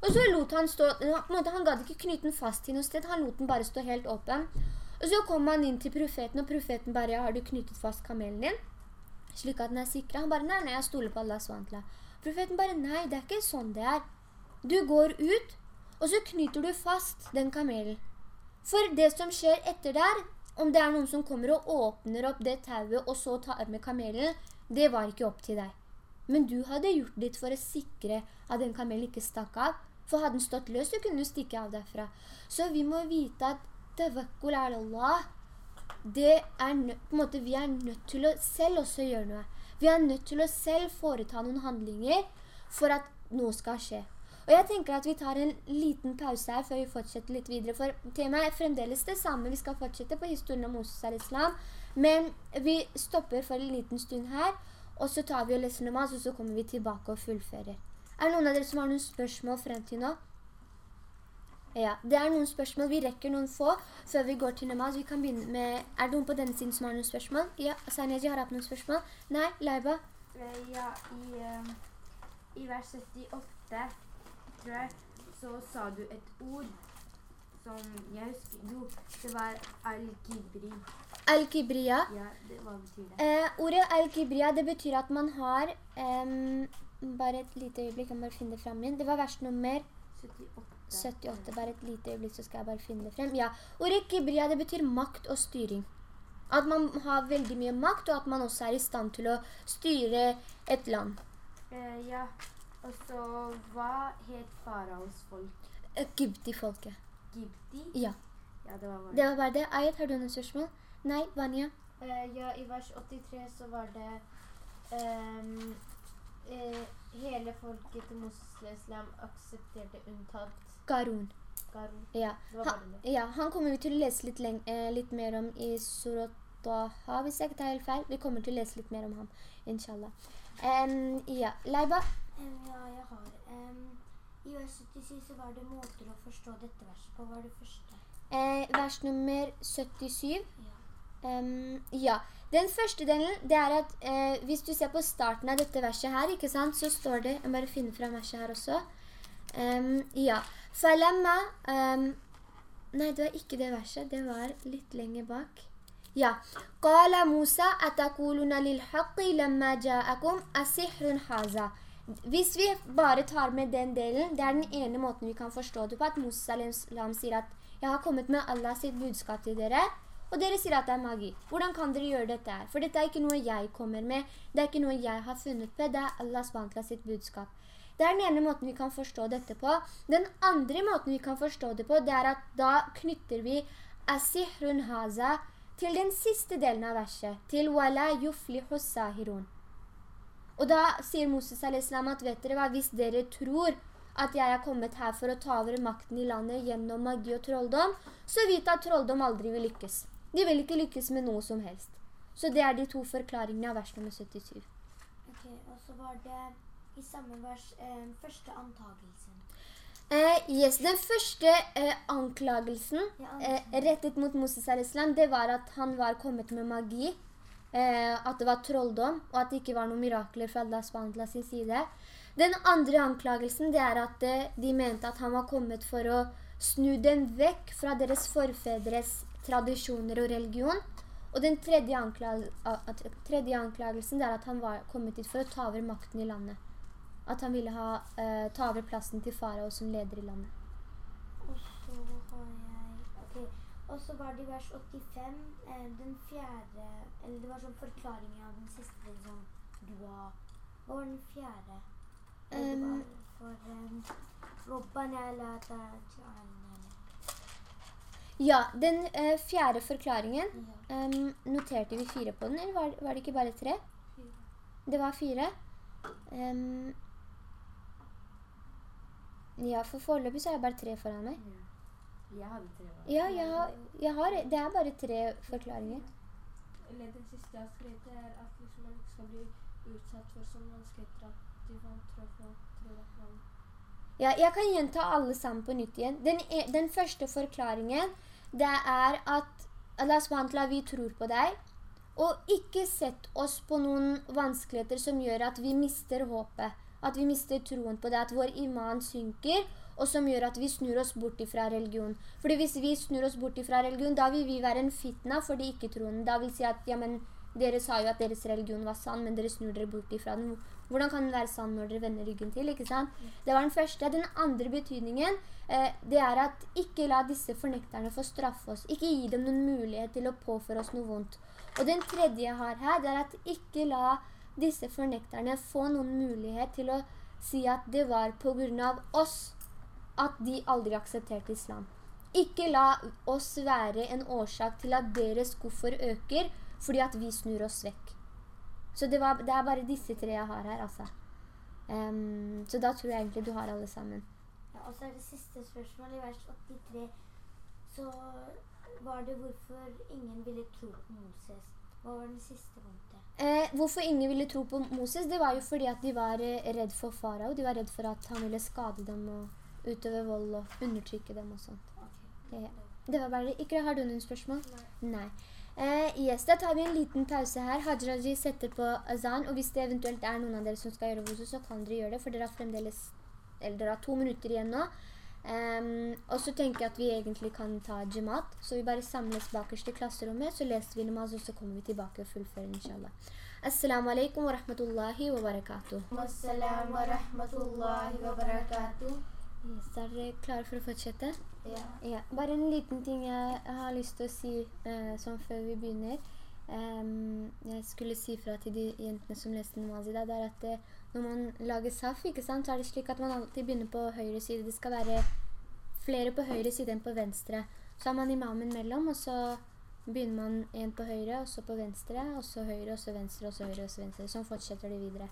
Og så lot han stå, han gadd ikke knyte den fast til noe sted, han lot den bare stå helt åpen. Og så kom han inn til profeten, og profeten bare, har du knyttet fast kamelen din? Slik at den er sikret. Han bare, nei, nei, jeg stoler på Allah SWT. Profeten bare, nei, det er ikke sånn det er. Du går ut, og så knyter du fast den kamelen. For det som skjer etter der, om det er noen som kommer og åpner opp det tauet og så tar med kamelen, det var ikke opp til deg. Men du hadde gjort ditt for å sikre at den kamelen ikke stakk av. For hadde den stått løs, så kunne du stikke av derfra. Så vi må vite at tawakkul er Allah. Det er på en måte, vi er nødt til å selv også gjøre noe. Vi er nødt til å selv foreta noen handlinger for at noe skal skje. Og jeg tenker at vi tar en liten pause her før vi fortsetter litt videre, for temaet er fremdeles det samme. Vi skal fortsette på historien om Moses al-Islam, men vi stopper for en liten stund her, og så tar vi og leser namaz, og så kommer vi tilbake og fullfører. Er det noen av dere som har noen spørsmål frem til nå? Ja, det er noen spørsmål. Vi rekker noen få før vi går til namaz. Vi kan begynne med... Er det noen på denne siden som har noen spørsmål? Ja, Sanyaji har hatt noen spørsmål. Nei, Laiba? Eh, ja, i, uh, i vers 78 tror jeg, så sa du et ord som jeg husker Jo, det var al-kibri. Al-kibria? Ja, det, hva betyr det? Eh, ordet al-kibria, det betyr at man har um, Bare et lite øyeblikk, jeg må bare finne det frem igjen. Det var vers nummer 78. 78. Bare et lite øyeblikk, så skal jeg bare finne det frem. Ja, ordet kibria, det betyr makt og styring. At man har veldig mye makt, og at man også er i stand til å styre et land. Eh, ja, og så, hva het faraos folk? Egypti-folket. Gibti? Ja. Ja, det var bare det. Var bare det. Ayet, har du noen spørsmål? Nei, Vanya? Uh, ja, i vers 83 så var det um, uh, hele folket til Moses islam aksepterte unntatt Garun. Garun. Ja. Han, ja, han kommer vi til å lese litt, eh, litt mer om i Surat Taha, hvis jeg ikke tar helt feil. Vi kommer til å lese litt mer om ham, inshallah. Um, ja, Leiba? Eh, ja, jeg har. Um, I vers 77 så var det måter å forstå dette verset på. Hva var det første? Eh, vers nummer 77. Ja. Um, ja. Den første delen, det er at eh, hvis du ser på starten av dette verset her, ikke sant, så står det, jeg bare finner frem verset her også. Um, ja. Falemma, um, nei det var ikke det verset, det var litt lenge bak. Ja. Qala Musa atakuluna lil haqqi lamma ja'akum asihrun haza. Hvis vi bare tar med den delen, det er den ene måten vi kan forstå det på, at Moses sier at jeg har kommet med Allah sitt budskap til dere, og dere sier at det er magi. Hvordan kan dere gjøre dette her? For dette er ikke noe jeg kommer med, det er ikke noe jeg har funnet på, det er Allah SWT sitt budskap. Det er den ene måten vi kan forstå dette på. Den andre måten vi kan forstå det på, det er at da knytter vi asihrun haza til den siste delen av verset, til wala yuflihu sahirun. Og da sier Moses al-Islam at vet dere hva, hvis dere tror at jeg er kommet her for å ta over makten i landet gjennom magi og trolldom, så vit at trolldom aldri vil lykkes. De vil ikke lykkes med noe som helst. Så det er de to forklaringene av vers nummer 77. Ok, og så var det i samme vers eh, første antagelsen. Eh, yes, den første eh, anklagelsen eh, rettet mot Moses al-Islam, det var at han var kommet med magi, eh, at det var trolldom, og at det ikke var noen mirakler fra Allah SWT sin side. Den andre anklagelsen, det er at eh, de mente at han var kommet for å snu dem vekk fra deres forfedres tradisjoner og religion. Og den tredje, anklag tredje anklagelsen, det er at han var kommet dit for å ta over makten i landet. At han ville ha, eh, ta over plassen til farao som leder i landet. Og så har jeg Ok, og så var det i vers 85 eh, den fjerde Eller det var sånn forklaringen av den siste delen sånn har, Hva var den fjerde? Eh, Um, var for um, Ja, den eh, fjerde forklaringen, Ja. um, noterte vi fire på den, eller var, var det ikke bare tre? Det var fire. Ja, for foreløpig så har jeg bare tre foran meg. Jeg hadde tre. Ja, jeg har, jeg har, det er bare tre forklaringer. Eller den siste jeg har skrevet, er at hvis man ikke skal bli utsatt for sånne vanskeligheter at de vant til å få tre navn. Ja, jeg kan gjenta alle sammen på nytt igjen. Den, e den første forklaringen, det er at Allah SWT, vi tror på deg, og ikke sett oss på noen vanskeligheter som gjør at vi mister håpet, at vi mister troen på det, at vår iman synker, og som gjør at vi snur oss bort ifra religion. Fordi hvis vi snur oss bort ifra religion, da vil vi være en fitna for de ikke-troende. Da vil si at, ja, men dere sa jo at deres religion var sann, men dere snur dere bort ifra den. Hvordan kan den være sann når dere vender ryggen til, ikke sant? Det var den første. Den andre betydningen, eh, det er at ikke la disse fornekterne få straffe oss. Ikke gi dem noen mulighet til å påføre oss noe vondt. Og den tredje jeg har her, det er at ikke la disse fornekterne få noen mulighet til å si at det var på grunn av oss at de aldri aksepterte islam. Ikke la oss være en årsak til at deres koffer øker, fordi at vi snur oss vekk. Så det, var, det er bare disse tre jeg har her, altså. Um, så da tror jeg egentlig du har alle sammen. Ja, og så er det siste spørsmålet i vers 83. Så var det hvorfor ingen ville tro på Moses. Hva var den siste punktet? Eh, hvorfor ingen ville tro på Moses, det var jo fordi at de var eh, redd for farao. De var redd for at han ville skade dem og utøve vold og undertrykke dem og sånt. Okay. Det var bare det. Ikke har du noen spørsmål? Nei. Eh, yes, da tar vi en liten pause her. Hajraji setter på azan, og hvis det eventuelt er noen av dere som skal gjøre vosu, så kan dere gjøre det, for dere har fremdeles, eller dere har to minutter igjen nå. Um, og så tenker jeg at vi egentlig kan ta jamaat, så vi bare samles bakerst i klasserommet, så leser vi namaz, og så kommer vi tilbake og fullfører, inshallah. Assalamu alaikum wa rahmatullahi wa barakatuh. Wassalam wa rahmatullahi wa barakatuh. Yes, er dere klare for å fortsette? Ja. Ja, bare en liten ting jeg har lyst til å si eh, sånn før vi begynner. Um, jeg skulle si fra til de jentene som leste namaz i dag, det er at det, når man lager saf, ikke sant, så er det slik at man alltid begynner på høyre side. Det skal være flere på høyre side enn på venstre. Så har man imamen mellom, og så begynner man en på høyre, og så på venstre, og så høyre, og så venstre, og så høyre, og så venstre. Sånn fortsetter det videre.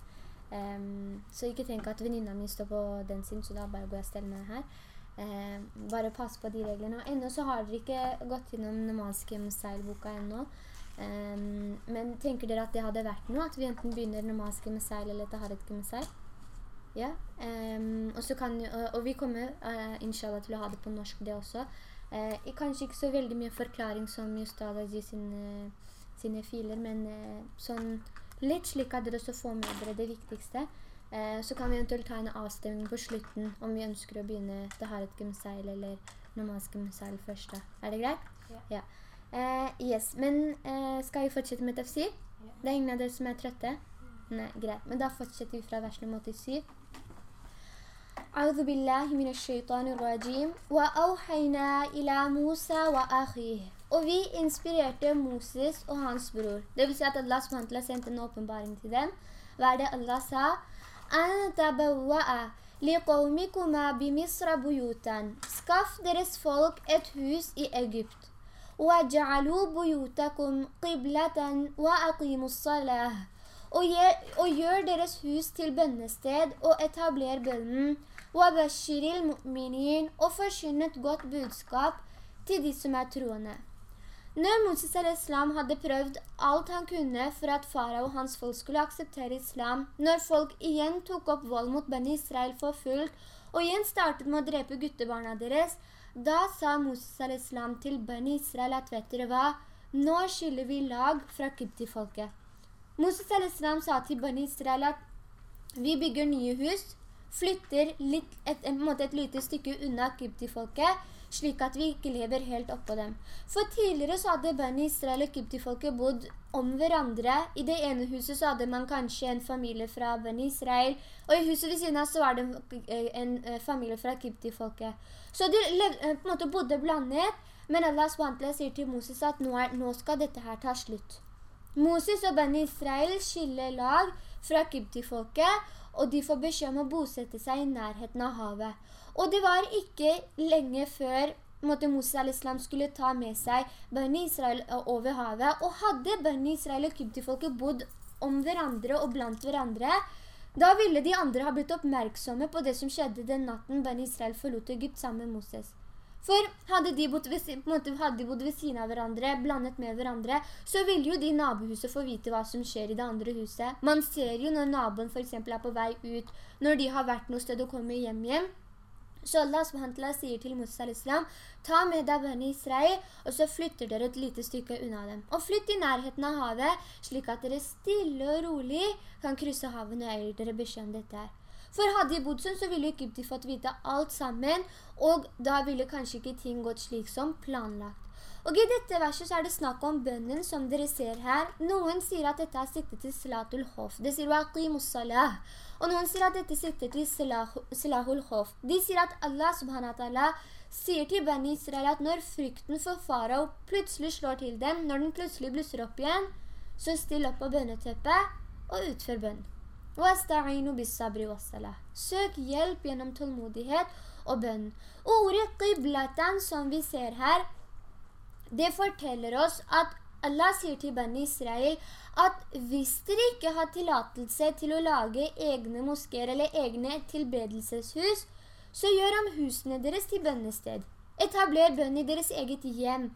Ehm, så ikke tenk at venninna mi står på den sin, så da bare går jeg og steller meg her. Um, bare pass på de reglene. Og ennå så har dere ikke gått gjennom Namanske Messiah-boka ennå. Um, men tenker dere at det hadde vært noe? At vi enten begynner Namanske Messiah eller Taharetke Messiah? Ja. og, så kan, og, og vi kommer uh, inshallah til å ha det på norsk det også. Uh, kanskje ikke så veldig mye forklaring som Justad Aziz sine, sine filer, men uh, sånn litt slik at dere også får med dere det viktigste. Eh, så kan vi eventuelt ta en avstemning på slutten om vi ønsker å begynne Taharet Gemseil eller Namask Gemseil først. da. Er det greit? Ja. Eh, yes, men eh, skal vi fortsette med tafsir? Ja. Det er ingen av dere som er trøtte? Nei, greit. Men da fortsetter vi fra vers nummer 87. أعوذ بالله من الشيطان الرجيم وأوحينا إلى موسى وأخيه og vi inspirerte Moses og hans bror. Det vil si at Allah SWT sendte en åpenbaring til dem. Hva er det Allah sa? Skaff deres folk et hus i Egypt. Og gjør, og gjør deres hus til bønnested og etabler bønnen. Og forsynet godt budskap til de som er troende. Når Moses al-Islam hadde prøvd alt han kunne for at farao og hans folk skulle akseptere islam, når folk igjen tok opp vold mot Bani Israel for fullt, og igjen startet med å drepe guttebarna deres, da sa Moses al-Islam til Bani Israel at vet dere hva, nå skylder vi lag fra Kipti-folket. Moses al-Islam sa til Bani Israel at vi bygger nye hus, flytter litt, et, et, måte et lite stykke unna Kipti-folket, slik at vi ikke lever helt oppå dem. For tidligere så hadde Bani Israel og Kipti-folket bodd om hverandre. I det ene huset så hadde man kanskje en familie fra Bani Israel, og i huset ved siden av så var det en, eh, familie fra Kipti-folket. Så de eh, på en måte bodde blandet, men Allah SWT sier til Moses at nå, er, nå skal dette her ta slutt. Moses og Bani Israel skiller lag fra Kipti-folket, og de får beskjed om å bosette seg i nærheten av havet. Og det var ikke lenge før måtte Moses al-Islam skulle ta med seg Bani Israel over havet, og hadde Bani Israel og Kipti-folket bodd om hverandre og blant hverandre, da ville de andre ha blitt oppmerksomme på det som skjedde den natten Bani Israel forlot Egypt sammen med Moses. For hadde de, bodd ved, hadde de bodd ved siden av hverandre, blandet med hverandre, så ville jo de nabohuset få vite hva som skjer i det andre huset. Man ser jo når naboen for eksempel er på vei ut, når de har vært noe sted og kommer hjem hjem. Så Allah subhanahu sier til Musa al-Islam, ta med deg bønne Israel, og så flytter dere et lite stykke unna dem. Og flytt i nærheten av havet, slik at dere stille og rolig kan krysse havet når jeg gir dere beskjed om dette her. For hadde de bodd sånn, så ville Egypti fått vite alt sammen, og da ville kanskje ikke ting gått slik som planlagt. Og i dette verset så er det snakk om bønnen som dere ser her. Noen sier at dette er siktet til Salatul Hof. Det sier Waqimus Salah. Og noen sier at dette sitter til Salahul Hof. De sier at Allah subhanahu wa sier til bønnen Israel at når frykten for farao plutselig slår til dem, når den plutselig blusser opp igjen, så still opp på bønneteppet og utfør bønn. Søk hjelp gjennom tålmodighet og bønn. Ordet qiblatan som vi ser her, det forteller oss at Allah sier til Bani Israel at hvis dere ikke har tillatelse til å lage egne moskéer eller egne tilbedelseshus, så gjør om husene deres til bønnested. Etabler bønn i deres eget hjem.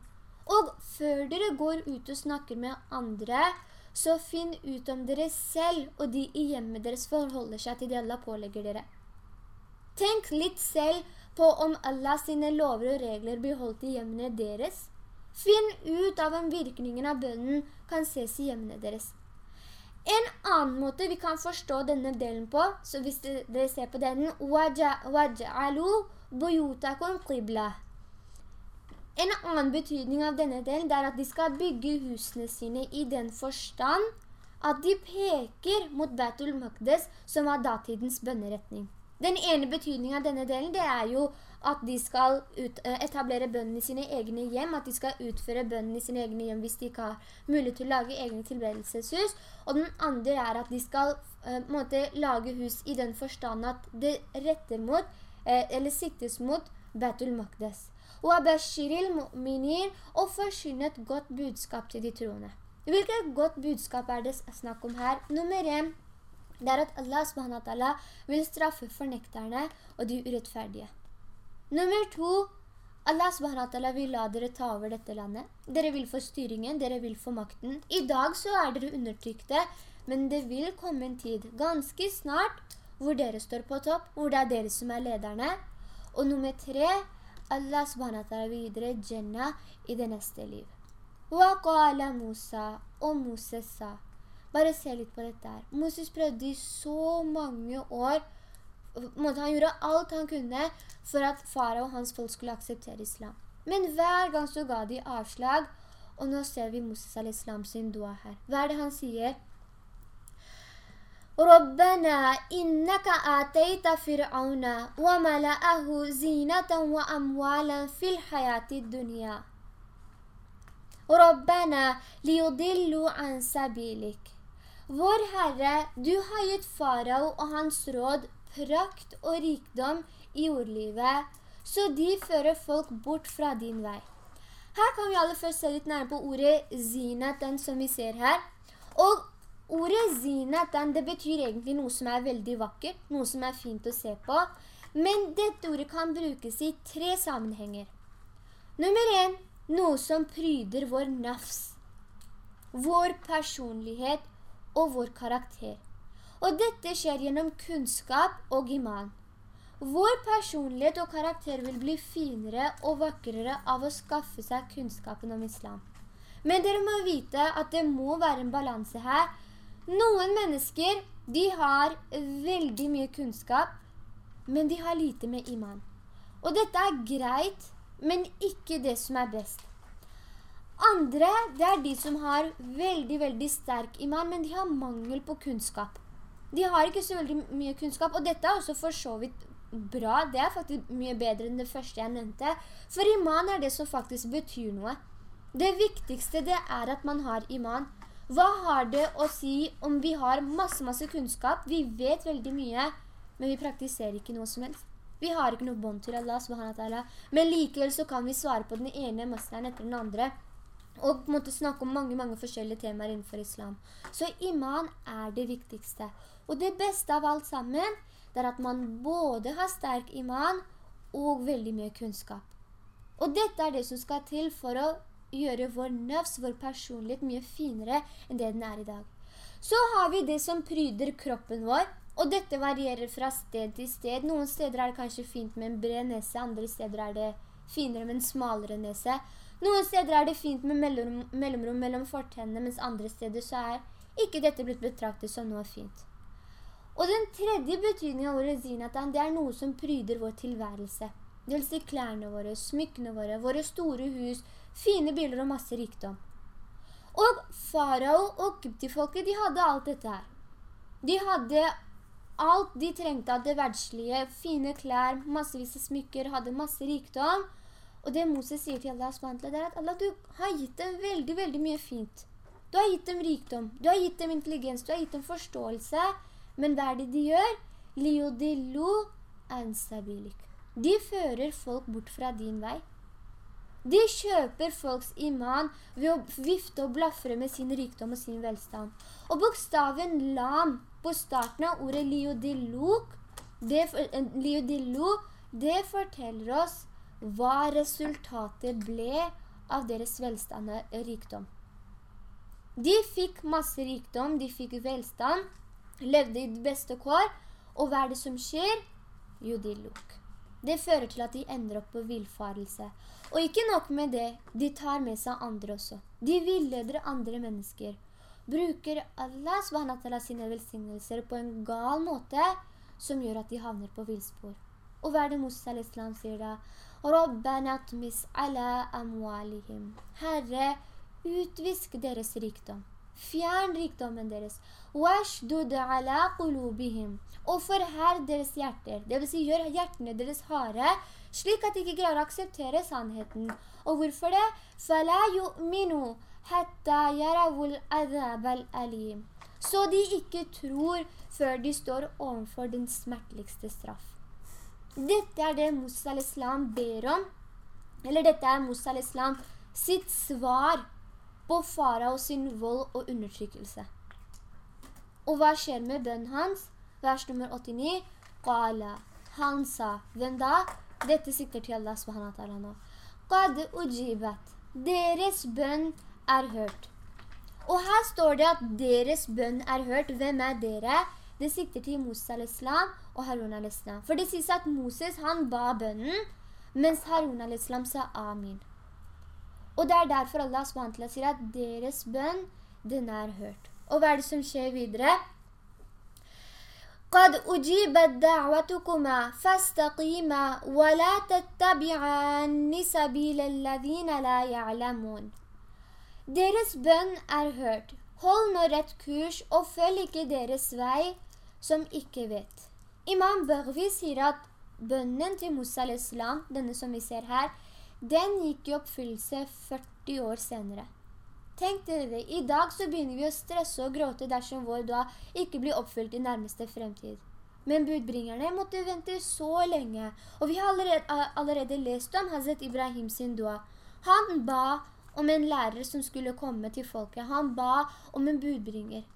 Og før dere går ut og snakker med andre, så finn ut om dere selv og de i hjemmet deres forholder seg til det Allah pålegger dere. Tenk litt selv på om Allah sine lover og regler blir holdt i hjemmene deres. Finn ut av om virkningen av bønnen kan ses i hjemmene deres. En annen måte vi kan forstå denne delen på, så hvis dere ser på denne. En annen betydning av denne delen er at de skal bygge husene sine i den forstand at de peker mot Betul Magdes, som var datidens bønneretning. Den ene betydningen av denne delen det er jo at de skal ut, eh, etablere bøndene i sine egne hjem, at de skal utføre bøndene i sine egne hjem hvis de ikke har mulighet til å lage egne tilbedelseshus. Og den andre er at de skal eh, måtte lage hus i den forstand at det retter mot, eh, eller siktes mot, Betul Maqdas. Og forsyn et godt budskap til de troende. Hvilket godt budskap er det snakk om her? Nummer 1, det er at Allah subhanahu vil straffe fornekterne og de urettferdige. Nummer 2, Allah subhanahu vil la dere ta over dette landet. Dere vil få styringen, dere vil få makten. I dag så er dere undertrykte, men det vil komme en tid ganske snart hvor dere står på topp, hvor det er dere som er lederne. Og nummer 3, Allah subhanahu vil gi dere Jannah i det neste liv. وَقَالَ Musa, og Moses sa, bare se litt på dette her. Moses prøvde i så mange år, han gjorde alt han kunne for at fara og hans folk skulle akseptere islam. Men hver gang så ga de avslag, og nå ser vi Moses al-Islam sin dua her. Hva er det han sier? ربنا إنك آتيت فرعون وملأه زينة وأموالا في الحياة الدنيا ربنا ليضلوا عن سبيلك Vår Herre, du har gitt farao og hans råd prakt og rikdom i jordlivet, så de fører folk bort fra din vei. Her kan vi aller først se litt nærmere på ordet zinat, den som vi ser her. Og Ordet zinatan, det betyr egentlig noe som er veldig vakkert, noe som er fint å se på. Men dette ordet kan brukes i tre sammenhenger. Nummer en, noe som pryder vår nafs, vår personlighet og vår karakter. Og dette skjer gjennom kunnskap og iman. Vår personlighet og karakter vil bli finere og vakrere av å skaffe seg kunnskapen om islam. Men dere må vite at det må være en balanse her, noen mennesker, de har veldig mye kunnskap, men de har lite med iman. Og dette er greit, men ikke det som er best. Andre, det er de som har veldig, veldig sterk iman, men de har mangel på kunnskap. De har ikke så veldig mye kunnskap, og dette er også for så vidt bra. Det er faktisk mye bedre enn det første jeg nevnte. For iman er det som faktisk betyr noe. Det viktigste det er at man har iman. Hva har det å si om vi har masse, masse kunnskap? Vi vet veldig mye, men vi praktiserer ikke noe som helst. Vi har ikke noe bånd til Allah, men likevel så kan vi svare på den ene masteren etter den andre, og måtte snakke om mange, mange forskjellige temaer innenfor islam. Så iman er det viktigste. Og det beste av alt sammen, det er at man både har sterk iman og veldig mye kunnskap. Og dette er det som skal til for å gjøre vår nøvs, vår personlighet, mye finere enn det den er i dag. Så har vi det som pryder kroppen vår, og dette varierer fra sted til sted. Noen steder er det kanskje fint med en bred nese, andre steder er det finere med en smalere nese. Noen steder er det fint med mellomrom, mellomrom mellom fortennene, mens andre steder så er ikke dette blitt betraktet som noe fint. Og den tredje betydningen av ordet zinatan, det er noe som pryder vår tilværelse. Det vil si klærne våre, smykkene våre, våre store hus, fine biler og masse rikdom. Og farao og Egyptifolket, de hadde alt dette her. De hadde alt de trengte av det verdslige, fine klær, massevis av smykker, hadde masse rikdom. Og det Moses sier til Allah, det er at Allah, du har gitt dem veldig, veldig mye fint. Du har gitt dem rikdom, du har gitt dem intelligens, du har gitt dem forståelse. Men hva er det de gjør? Liodillu ansabilik. De fører folk bort fra din vei. De kjøper folks iman ved å vifte og blaffre med sin rikdom og sin velstand. Og bokstaven lam på starten av ordet liodilluk, det, eh, liodillu, det forteller oss hva resultatet ble av deres velstand og rikdom. De fikk masse rikdom, de fikk velstand, levde i de beste kår, og hva er det som skjer? Jo, de lukk. Det fører til at de ender opp på vilfarelse. Og ikke nok med det, de tar med seg andre også. De villeder andre mennesker. Bruker Allah SWT sine velsignelser på en gal måte som gjør at de havner på vilspor. Og hva er det Musa al-Islam sier da? Rabbana tmis ala amwalihim. Herre, utvisk deres rikdom. Fjern rikdommen deres. Og forherr deres hjerter. Det vil si, gjør hjertene deres harde, slik at de ikke greier å akseptere sannheten. Og hvorfor det? Så de ikke tror før de står overfor den smerteligste straff. Dette er det Musa al-Islam ber om, eller dette er Musa al-Islam sitt svar på, på farao sin vold og undertrykkelse. Og hva skjer med bønnen hans? Vers nummer 89. Qala. Han sa. Hvem da? Dette sikter til Allah subhanahu nå. Qad ujibat. Deres bønn er hørt. Og her står det at deres bønn er hørt. Hvem er dere? Det sikter til Moses al-Islam og Harun al-Islam. For det sies at Moses han ba bønnen, mens Harun al-Islam sa amin. Og det er derfor Allah SWT sier at deres bønn, den er hørt. Og hva er det som skjer videre? قد أجيبت دعوتكما فاستقيما ولا تتبعان سبيل الذين لا يعلمون Deres bønn er hørt. Hold nå rett kurs og følg ikke deres vei som ikke vet. Imam Baghvi sier at bønnen til Musa al-Islam, denne som vi ser her, den gikk i oppfyllelse 40 år senere. Tenk dere det, i dag så begynner vi å stresse og gråte dersom vår dua ikke blir oppfylt i nærmeste fremtid. Men budbringerne måtte vente så lenge, og vi har allerede, allerede lest om Hazret Ibrahim sin dua. Han ba om en lærer som skulle komme til folket. Han ba om en budbringer.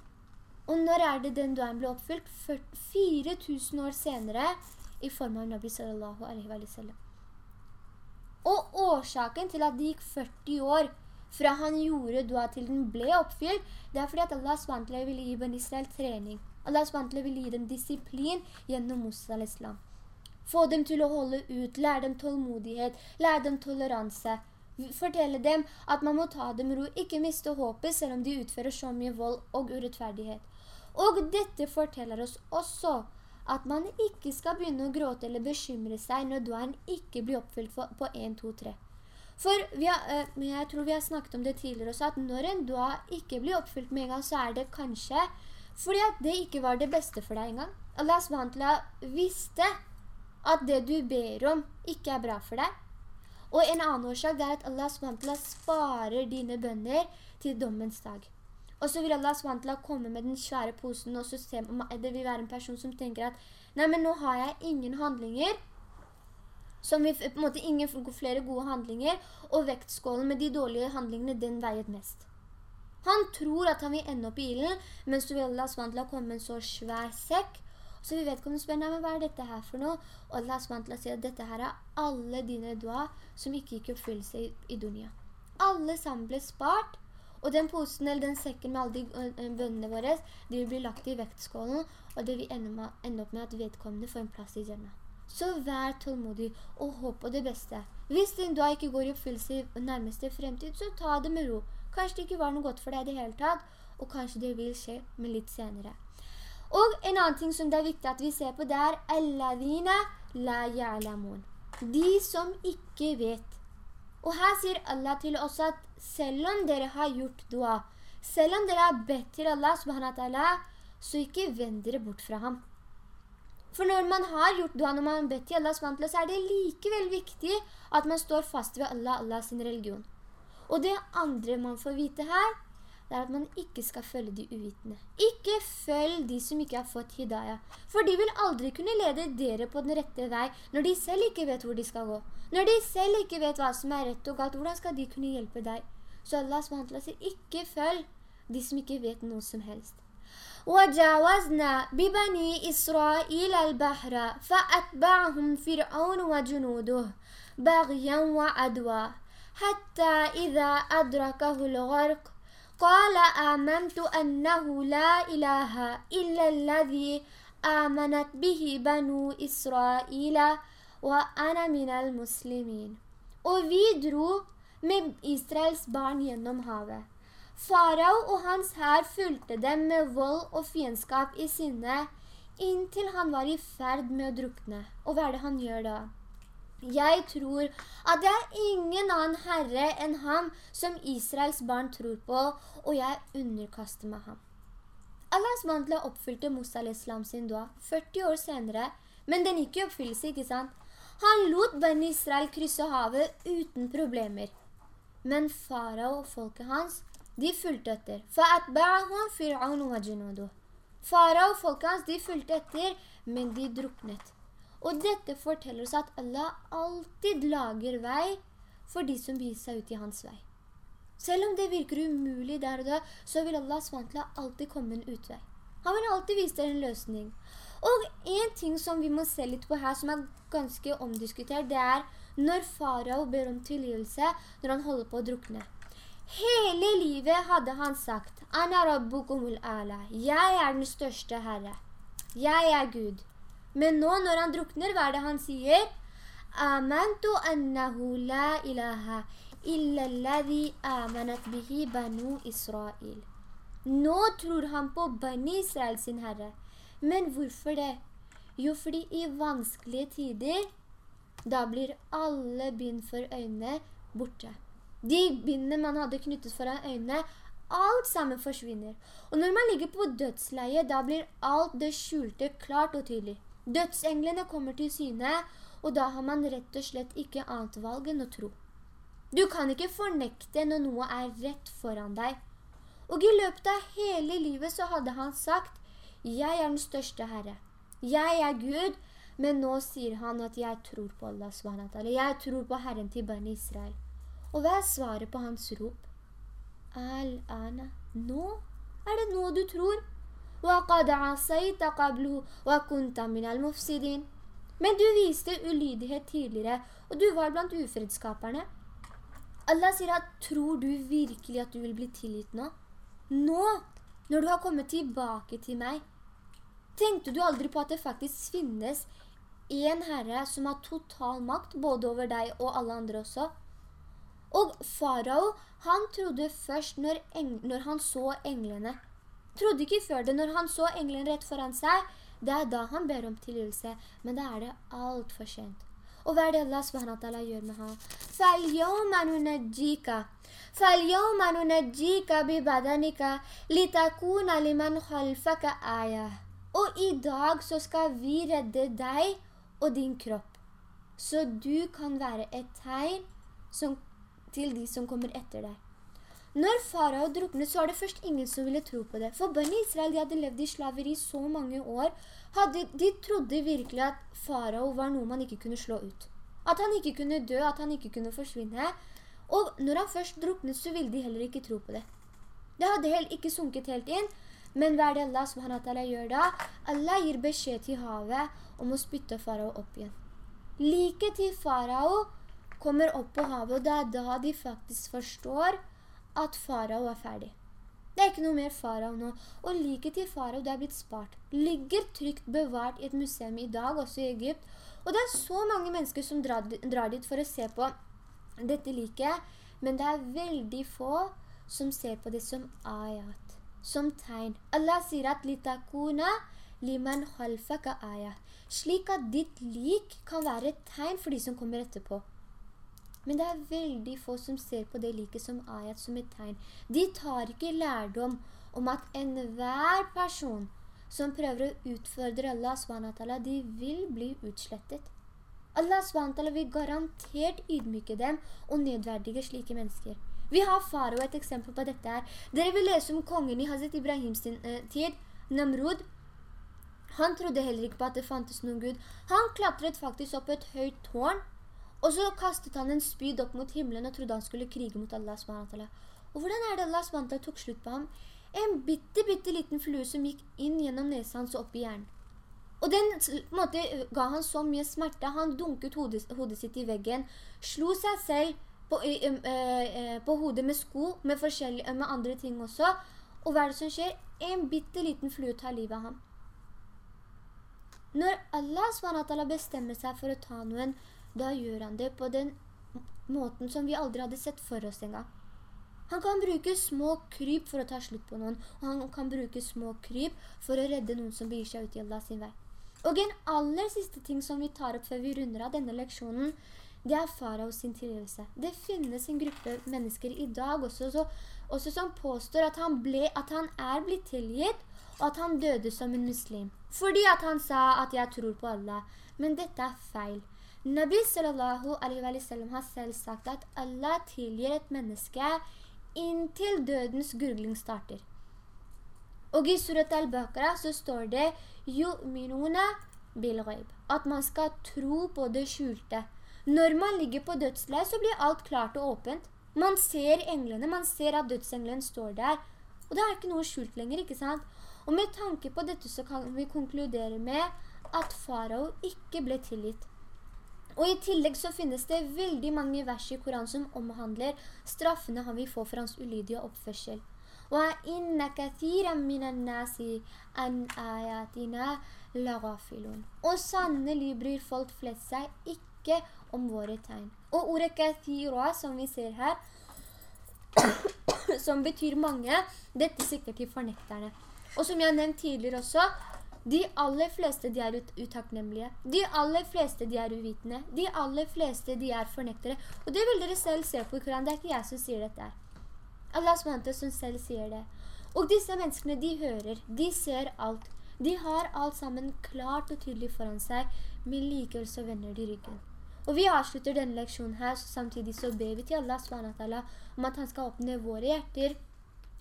Og når er det den duaen ble oppfylt? 4000 år senere i form av Nabi sallallahu alaihi wa sallam. Og årsaken til at det gikk 40 år fra han gjorde dua til den ble oppfylt, det er fordi at Allah SWT ville gi Ben Israel trening. Allah SWT ville gi dem disiplin gjennom Musa al-Islam. Få dem til å holde ut, lære dem tålmodighet, lære dem toleranse. Fortelle dem at man må ta dem ro, ikke miste håpet selv om de utfører så mye vold og urettferdighet. Og dette forteller oss også at man ikke skal begynne å gråte eller bekymre seg når duaen ikke blir oppfylt på 1, 2, 3. For har, uh, jeg tror vi har snakket om det tidligere også, at når en dua ikke blir oppfylt med en gang, så er det kanskje fordi at det ikke var det beste for deg en gang. Allah SWT visste at det du ber om ikke er bra for deg. Og en annen årsak er at Allah SWT sparer dine bønner til dommens dag. Og så vil Allah SWT komme med den svære posen, og så det vil være en person som tenker at Nei, men nå har jeg ingen handlinger, som vi, på en måte ingen flere gode handlinger, og vektskålen med de dårlige handlingene, den veier mest. Han tror at han vil ende opp i ilden, men så vil Allah SWT komme med en så svær sekk, så vi vet kommer spør, nei, men hva er dette her for noe? Og Allah SWT sier at dette her er alle dine dua som ikke gikk oppfyllelse i, i dunia. Alle sammen ble spart, og den posen eller den sekken med alle de bønnene våre, de vil bli lagt i vektskålen, og det vil ende, opp med at vedkommende får en plass i hjemme. Så vær tålmodig og håp på det beste. Hvis din dag ikke går i oppfyllelse i nærmeste fremtid, så ta det med ro. Kanskje det ikke var noe godt for deg i det hele tatt, og kanskje det vil skje med litt senere. Og en annen ting som det er viktig at vi ser på, det er «Alladhina la ya'lamun». De som ikke vet. Og her sier Allah til oss at selv om dere har gjort dua, selv om dere har bedt til Allah subhanahu så ikke vend dere bort fra ham. For når man har gjort dua, når man har bedt til Allah subhanahu så er det likevel viktig at man står fast ved Allah, Allah sin religion. Og det andre man får vite her, det er at man ikke skal følge de uvitende. Ikke følg de som ikke har fått hidayah. For de vil aldri kunne lede dere på den rette vei når de selv ikke vet hvor de skal gå. Når de selv ikke vet hva som er rett og galt, hvordan skal de kunne hjelpe deg? Så Allah SWT sier, ikke følg de som ikke vet noe som helst. وجاوزنا ببني إسرائيل البحر فأتبعهم فرعون وجنوده بغيا وعدوا حتى إذا أدركه الغرق قال آمنت أنه لا إله إلا الذي آمنت به بنو إسرائيل وأنا من المسلمين Og vi dro med Israels barn gjennom havet. Farao og hans her fulgte dem med vold og fiendskap i sinne, inntil han var i ferd med å drukne. Og hva er det han gjør da? Jeg tror at det er ingen annen herre enn ham som Israels barn tror på, og jeg underkaster meg ham. Allahs mandle oppfylte Musa al-Islam sin dua 40 år senere, men den gikk i oppfyllelse, ikke sant? Han lot Ben Israel krysse havet uten problemer. Men farao og folket hans, de fulgte etter. Farao og folket hans, de fulgte etter, men de druknet. Og dette forteller oss at Allah alltid lager vei for de som viser seg ut i hans vei. Selv om det virker umulig der og da, så vil Allah SWT alltid komme en utvei. Han vil alltid vise deg en løsning. Og en ting som vi må se litt på her, som er ganske omdiskutert, det er når farao ber om tilgivelse når han holder på å drukne. Hele livet hadde han sagt, «Ana rabbukumul ala», «Jeg er den største herre», «Jeg er Gud». Men nå når han drukner, hva er det han sier? «Amantu annahu la ilaha illa alladhi amanat bihi banu Israel». Nå tror han på Bani Israel sin herre. Men hvorfor det? Jo, fordi i vanskelige tider, da blir alle bind for øynene borte. De bindene man hadde knyttet foran øynene, alt sammen forsvinner. Og når man ligger på dødsleie, da blir alt det skjulte klart og tydelig. Dødsenglene kommer til syne, og da har man rett og slett ikke annet valg enn å tro. Du kan ikke fornekte når noe er rett foran deg. Og i løpet av hele livet så hadde han sagt, jeg er den største herre. Jeg er Gud, men nå sier han at jeg tror på Allah SWT. Jeg tror på Herren til Bani Israel. Og hva er svaret på hans rop? Al-ana. Nå? Er det nå du tror? وَقَدْ عَصَيْتَ قَبْلُهُ وَكُنْتَ مِنَ الْمُفْسِدِينَ Men du viste ulydighet tidligere, og du var blant ufredskaperne. Allah sier at, tror du virkelig at du vil bli tilgitt nå? Nå, når du har kommet tilbake til meg, tenkte du aldri på at det faktisk finnes en herre som har total makt, både over deg og alle andre også. Og farao, han trodde først når, når, han så englene. Trodde ikke før det, når han så englene rett foran seg, det er da han ber om tilgivelse, men da er det alt for sent. Og hva er det Allah SWT gjør med ham? فَالْيَوْمَ نُنَجِّيكَ فَالْيَوْمَ نُنَجِّيكَ بِبَدَنِكَ لِتَكُونَ لِمَنْ خَلْفَكَ آيَةً Og i dag så skal vi redde deg og din kropp. Så du kan være et tegn som, til de som kommer etter deg. Når farao druknet, så var det først ingen som ville tro på det. For Bani Israel de hadde levd i slaveri så mange år. Hadde, de trodde virkelig at farao var noe man ikke kunne slå ut. At han ikke kunne dø, at han ikke kunne forsvinne. Og når han først druknet, så ville de heller ikke tro på det. Det hadde heller ikke sunket helt inn. Men hva er det Allah subhanahu gjør da? Allah gir beskjed til havet om å spytte farao opp igjen. Like til farao kommer opp på havet, og det er da de faktisk forstår at farao er ferdig. Det er ikke noe mer farao nå. Og like til farao, det er blitt spart. Ligger trygt bevart i et museum i dag, også i Egypt. Og det er så mange mennesker som drar, drar dit for å se på dette like. Men det er veldig få som ser på det som ayat, som tegn. Allah sier at litakuna liman khalfaka ayat. Slik at ditt lik kan være et tegn for de som kommer etterpå. Men det er veldig få som ser på det like som ayat som et tegn. De tar ikke lærdom om at enhver person som prøver å utfordre Allah SWT, de vil bli utslettet. Allah SWT vil garantert ydmyke dem og nedverdige slike mennesker. Vi har Faro et eksempel på dette her. Dere vil lese om kongen i Hazret Ibrahims uh, tid, Namrud. Han trodde heller ikke på at det fantes noen Gud. Han klatret faktisk opp et høyt tårn og så kastet han en spyd opp mot himmelen og trodde han skulle krige mot Allah SWT. Og hvordan er det Allah SWT tok slutt på ham? En bitte, bitte liten flue som gikk inn gjennom nesa hans opp i hjernen. Og den måte, ga han så mye smerte. Han dunket hodet, hodet sitt i veggen, slo seg selv på, uh, på hodet med sko, med, med andre ting også. Og hva er det som skjer? En bitte liten flue tar livet av ham. Når Allah SWT bestemmer seg for å ta noen, da gjør han det på den måten som vi aldri hadde sett for oss en gang. Han kan bruke små kryp for å ta slutt på noen, og han kan bruke små kryp for å redde noen som begir seg ut i Allah sin vei. Og en aller siste ting som vi tar opp før vi runder av denne leksjonen, det er faraos sin tilgivelse. Det finnes en gruppe mennesker i dag også, så, også som påstår at han, ble, at han er blitt tilgitt, og at han døde som en muslim. Fordi at han sa at jeg tror på Allah. Men dette er feil. Nabi sallallahu alaihi wa sallam har selv sagt at Allah tilgir et menneske inntil dødens gurgling starter. Og i surat al-Baqarah så står det «Yu'minuna bil At man skal tro på det skjulte. Når man ligger på dødsleie, så blir alt klart og åpent. Man ser englene, man ser at dødsenglene står der. Og det er ikke noe skjult lenger, ikke sant? Og med tanke på dette så kan vi konkludere med at farao ikke ble tilgitt. Og i tillegg så finnes det veldig mange vers i Koran som omhandler straffene han vil få for hans ulydige oppførsel. Og sannelig bryr folk flest seg ikke om våre tegn. Og ordet kathira som vi ser her, som betyr mange, dette sikter til fornekterne. Og som jeg har nevnt tidligere også, de aller fleste de er ut utakknemlige. De aller fleste de er uvitende. De aller fleste de er fornektere. Og det vil dere selv se på i Koran. Det er ikke jeg som sier dette. Allah SWT som selv sier det. Og disse menneskene de hører, de ser alt. De har alt sammen klart og tydelig foran seg, men likevel så vender de ryggen. Og vi avslutter denne leksjonen her, så samtidig så ber vi til Allah SWT om at han skal åpne våre hjerter,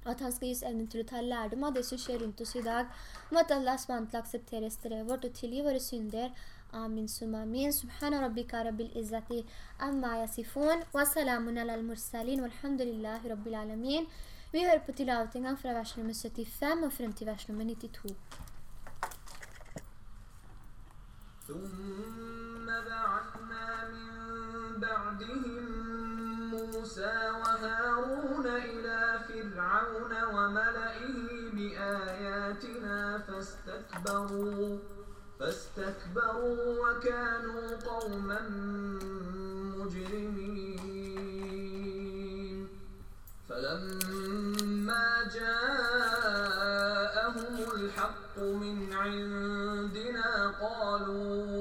at han skal gi oss evnen til å ta lærdom av det som skjer rundt oss i dag, om at Allah SWT aksepterer strevet vårt og tilgi våre synder. Amin summa amin. Subhana rabbika rabbil izzati amma yasifun. Wa salamun ala al-mursalin. Walhamdulillahi rabbil alamin. Vi hører på tilavet en gang fra vers nummer 75 og frem til vers nummer 92. ثم بعثنا من بعدهم موسى وهارون إلى فرعون وملئه بآياتنا فاستكبروا فاستكبروا وكانوا قوما مجرمين. فلما جاءهم الحق من عندنا قالوا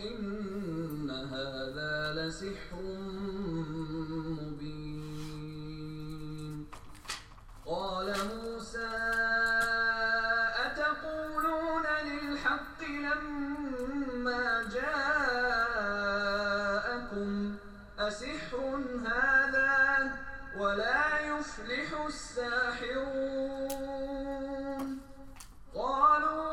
إن هذا لسحر لما جاءكم أسحر هذا ولا يفلح الساحرون قالوا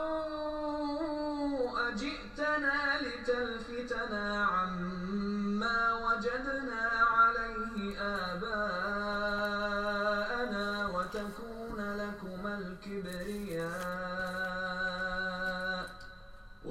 أجئتنا لتلفتنا عما وجدنا عليه آباءنا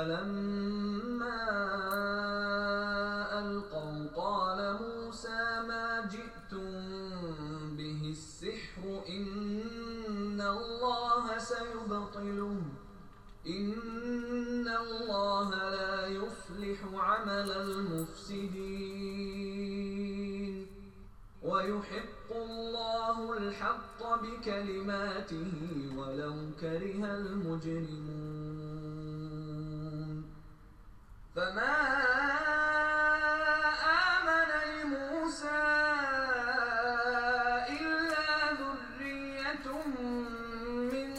فلما ألقوا قال موسى ما جئتم به السحر إن الله سيبطله إن الله لا يفلح عمل المفسدين. ويحق الله الحق بكلماته ولو كره المجرمون. فما آمن لموسى إلا ذرية من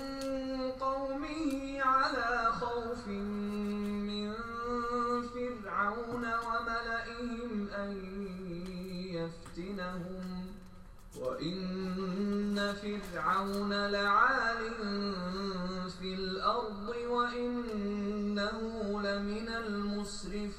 قومه على خوف من فرعون وملئهم أن يفتنهم وإن فرعون لعال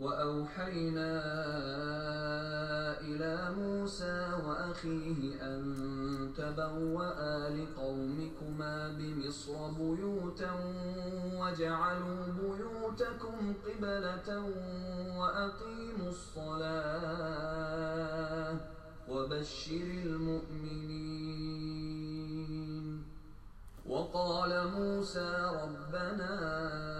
وأوحينا إلى موسى وأخيه أن تبوأ لقومكما بمصر بيوتا واجعلوا بيوتكم قبلة وأقيموا الصلاة وبشر المؤمنين. وقال موسى ربنا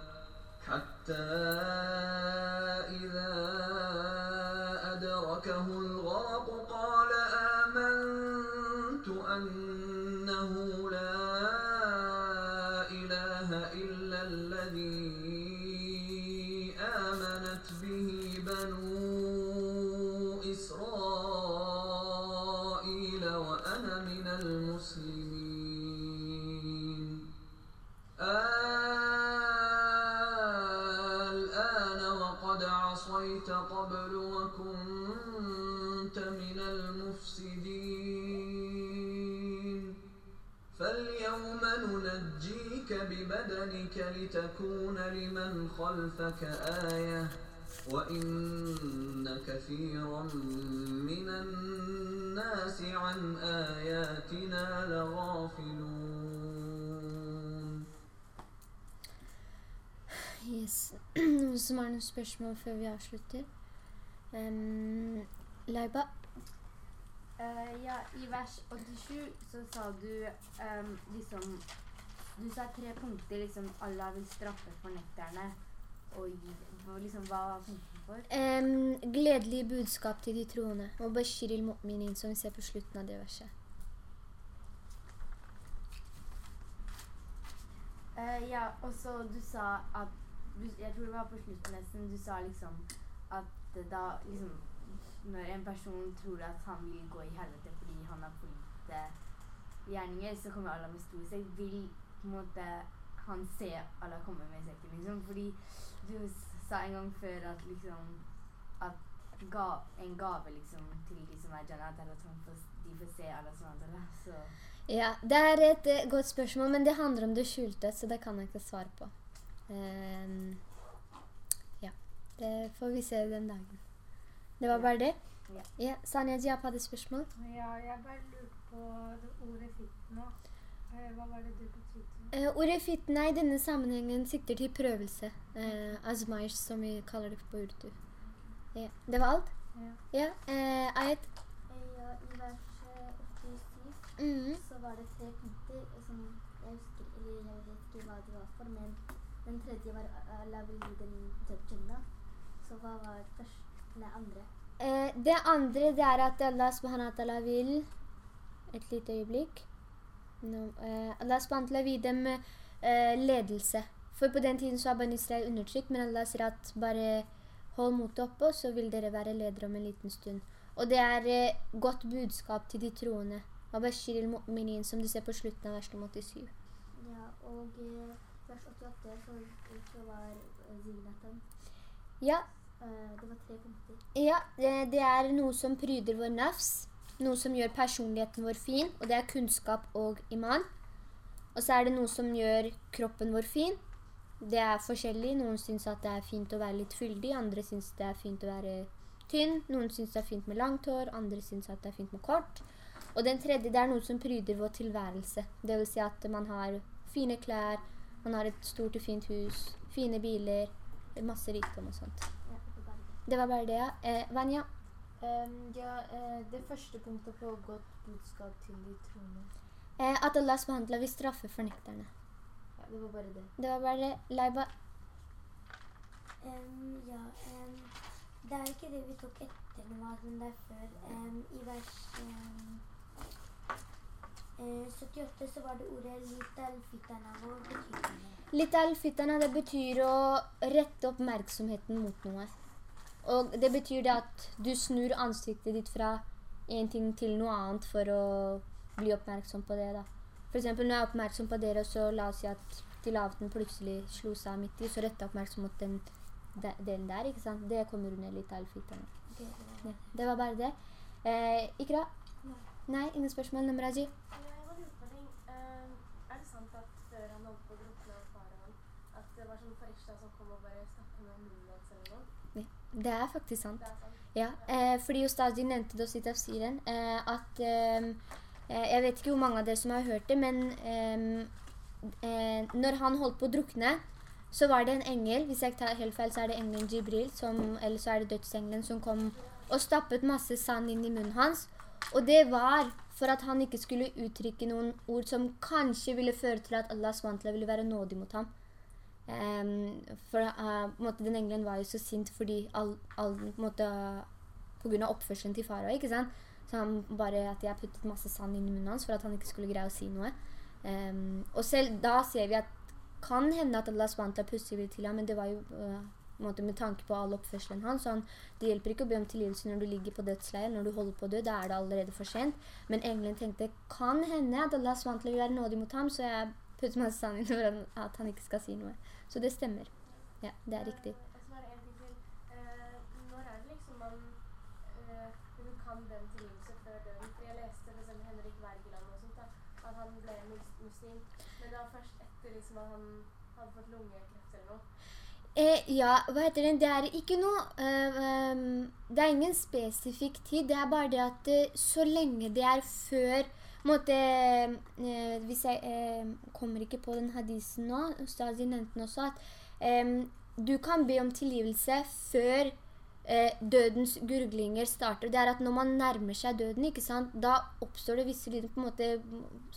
حتى ننجيك ببدنك لتكون لمن خلفك آية وإن كثيرا من الناس عن آياتنا لغافلون Yes. Som har noen spørsmål før vi avslutter? Um, Laiba? Eh, ja, i vers 87 så sa du ehm, liksom Du sa tre punkter liksom Allah vil straffe fornekterne. Og liksom, hva var punkten for? Um, gledelig budskap til de troende. Og Bashiril Mu'minin, som vi ser på slutten av det verset. Uh, ja, og så du sa at du, Jeg tror det var på slutten nesten. Du sa liksom at da liksom Når en person tror at han vil gå i helvete fordi han har for lite gjerninger, så kommer Allah med stor seg. Vil på en måte han se alle komme med sekken, liksom? Fordi du sa en gang før at liksom At ga, en gave liksom til de som er jannat, er at får, de får se alle som andre. så Ja, det er et uh, godt spørsmål, men det handler om det skjulte, så det kan jeg ikke svare på. Um, ja, det får vi se den dagen. Det var bare det? Ja. Ja, Sanja Jiap hadde spørsmål. Ja, jeg bare lurte på det ordet fikk nå. Hva var det det Eh, ordet fitna i denne sammenhengen sikter til prøvelse. Uh, azmaish, som vi kaller det på urdu. Ja. Det var alt? Ja. Ja, Uh, Ayet? Ja, I vers eh, 87 Mhm. så var det tre punkter som jeg husker eller jeg vet ikke hva det var for, men den tredje var eh, jannah. Så hva var første? nei, andre? Uh, det andre det er at Allah subhanahu wa ta'ala vil Et lite øyeblikk. Nå, eh, Allah ta'ala vil dem eh, ledelse. For på den tiden så var Ban Israel undertrykt, men Allah sier at bare hold motet oppe, og så vil dere være ledere om en liten stund. Og det er eh, godt budskap til de troende. Wabashir al-mu'minin, som du ser på slutten av vers 87. Ja, og eh, vers 88 så, så var eh, zinatan. Ja, Eh, det var tre punkter. Ja, det, det er noe som pryder vår nafs, noe som gjør personligheten vår fin, og det er kunnskap og iman. Og så er det noe som gjør kroppen vår fin. Det er forskjellig. Noen syns at det er fint å være litt fyldig, andre syns det er fint å være tynn. Noen syns det er fint med langt hår, andre syns at det er fint med kort. Og den tredje det er noe som pryder vår tilværelse. Det vil si at man har fine klær, man har et stort og fint hus, fine biler, masse rikdom og sånt. Det var bare det, ja. Eh, Vanja? Ehm, ja, eh, det første punktet på godt budskap til de troende. Eh, at Allahs SWT vil straffe fornekterne. Ja, det var bare det. Det var bare det. Leiba? Um, ja, um, det er ikke det vi tok etter namaz, men det er før. I vers em, eh, 78 så var det ordet litt al-fitana. Hva betyr det? Litt al-fitana, det betyr å rette oppmerksomheten mot noe. Og det betyr det at du snur ansiktet ditt fra en ting til noe annet for å bli oppmerksom på det da. For eksempel når jeg er oppmerksom på dere, så la oss si at tilavten plutselig slo seg midt i, så rette oppmerksom mot den de, delen der, ikke sant? Det kommer under litt var. Ja, det var bare det. Eh, Ikra? Nei, ingen spørsmål. Namraji? Jeg har lurt på en ting. Eh, er det sant at før han holdt på å drukne av faraoen, at det var sånn farishta som kom og bare stakk med munnen hans eller noe? Det er faktisk sant. Er sant. Ja, eh, fordi Ustazi nevnte det også i tafsiren, eh, at eh, eh, Jeg vet ikke hvor mange av dere som har hørt det, men eh, eh, når han holdt på å drukne, så var det en engel, hvis jeg ikke tar helt feil, så er det engelen Jibril, som, eller så er det dødsengelen som kom og stappet masse sand inn i munnen hans. Og det var for at han ikke skulle uttrykke noen ord som kanskje ville føre til at Allah SWT ville være nådig mot ham. Ehm, for uh, måte, den engelen var jo så sint fordi all, all, på, på grunn av oppførselen til fara, ikke sant? Så han bare at jeg puttet masse sand inn i munnen hans for at han ikke skulle greie å si noe. Um, og selv da ser vi at kan hende at Allah SWT er vil til ham, men det var jo uh, måte med tanke på all oppførselen hans. Han, det hjelper ikke å be om tilgivelse når du ligger på dødsleiet, når du holder på å dø, da er det allerede for sent. Men engelen tenkte, kan hende at Allah SWT vil være nådig mot ham, så jeg putter masse sand inn for at han ikke skal si noe. Så det stemmer. Ja, det er riktig. Eh, til. Når er det liksom man eh, kan om tilgivelse før døden? For jeg leste eksempel Henrik Wergeland og sånt da, at han ble muslim. Men det var først etter liksom at han hadde fått lungekreft eller noe. Eh, ja, hva heter det? Det er ikke noe ehm, Det er ingen spesifikk tid. Det er bare det at så lenge det er før måte, eh, Hvis jeg eh, kommer ikke på den hadisen nå, Ustazi nevnte den også, at em, du kan be om tilgivelse før eh, dødens gurglinger starter. Det er at når man nærmer seg døden, ikke sant, da oppstår det visse lyder, på en måte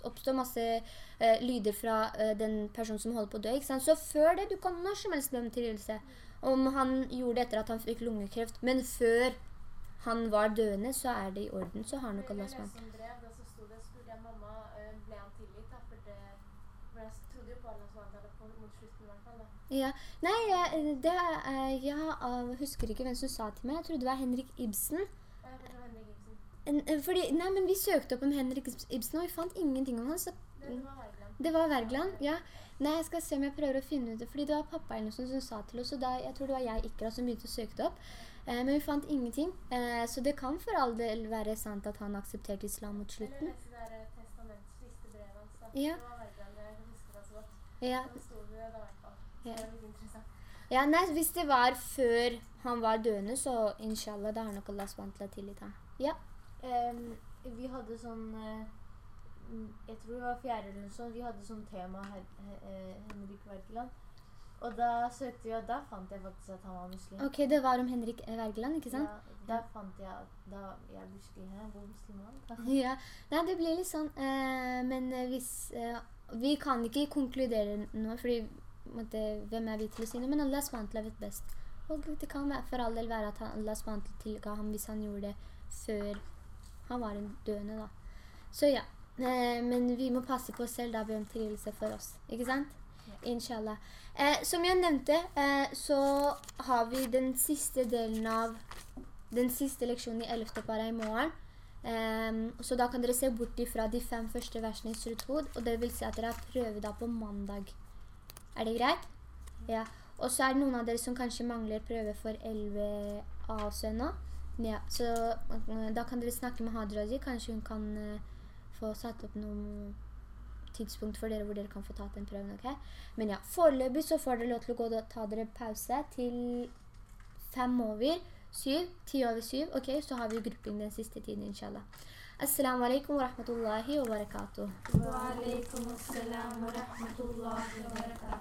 oppstår masse eh, lyder fra eh, den personen som holder på å dø? Så før det, du kan når som helst be om tilgivelse. Om han gjorde det etter at han fikk lungekreft, men før han var døende, så er det i orden, så har nok Allah SWT. en brev, da så sto det, spurte jeg mamma, eh, ble han tilgitt da? For, det, for jeg trodde jo på Allah som han på mot slutten i hvert fall da. Ja. Nei, det, jeg husker ikke hvem som sa til meg. Jeg trodde det var Henrik Ibsen. Eh, fordi, nei, men vi søkte opp om Henrik Ibsen, og vi fant ingenting om han, så Det, var Wergeland. Det var Wergeland, ja. Nei, jeg skal se om jeg prøver å finne ut det, fordi det var pappa eller noe sånt som sa til oss, og da, jeg tror det var jeg Ikra som begynte å søke det opp. Eh, men vi fant ingenting, eh, så det kan for all del være sant at han aksepterte islam mot slutten. Eller det der eh, testaments siste brevet hans da. Ja. Det var Wergeland, jeg husker det så godt. Ja, Da sto det da Ja. nei, hvis det var før han var døende, så inshallah, da har nok Allah SWT tilgitt ham. Ja, Um, vi hadde sånn eh, Jeg tror det var fjerde eller noe sånt. Vi hadde sånn tema her, he- eh, Henrik Wergeland. Og da søkte vi, og da fant jeg faktisk at han var muslim. ok, det var om Henrik Vergeland, Wergeland, ikke sant? Ja, da fant jeg at da jeg muslim. Jeg er muslim. Ja, nei, det blir litt sånn, Uh, men eh, hvis, uh, vi kan ikke konkludere noe, fordi hvem er vi til å si noe, men Allah SWT vet best. Og det kan for all del være at han, Allah SWT tilga ham hvis han gjorde det før han var en døende da. Så ja, eh, men vi må passe på oss selv da be om tilgivelse for oss, ikke sant? Inshallah. Eh, som jeg nevnte, eh, så har vi den siste delen av den siste leksjonen i 11. para i morgen. Um, så da kan dere se bort fra de fem første versene i Surut Hud, og det vil si at dere har prøve da på mandag. Er det greit? Ja. Og så er det noen av dere som kanskje mangler prøve for 11A også ennå. Ja, så eh, da kan dere snakke med Hadraji. Kanskje hun kan eh, få satt opp noen tidspunkt for dere hvor dere kan få tatt den prøven, ok? Men ja, foreløpig så får dere lov til å gå og ta dere pause til fem over syv, ti over syv, ok? Så har vi grupping den siste tiden, inshallah. السلام عليكم ورحمة الله وبركاته. وعليكم السلام ورحمة الله وبركاته.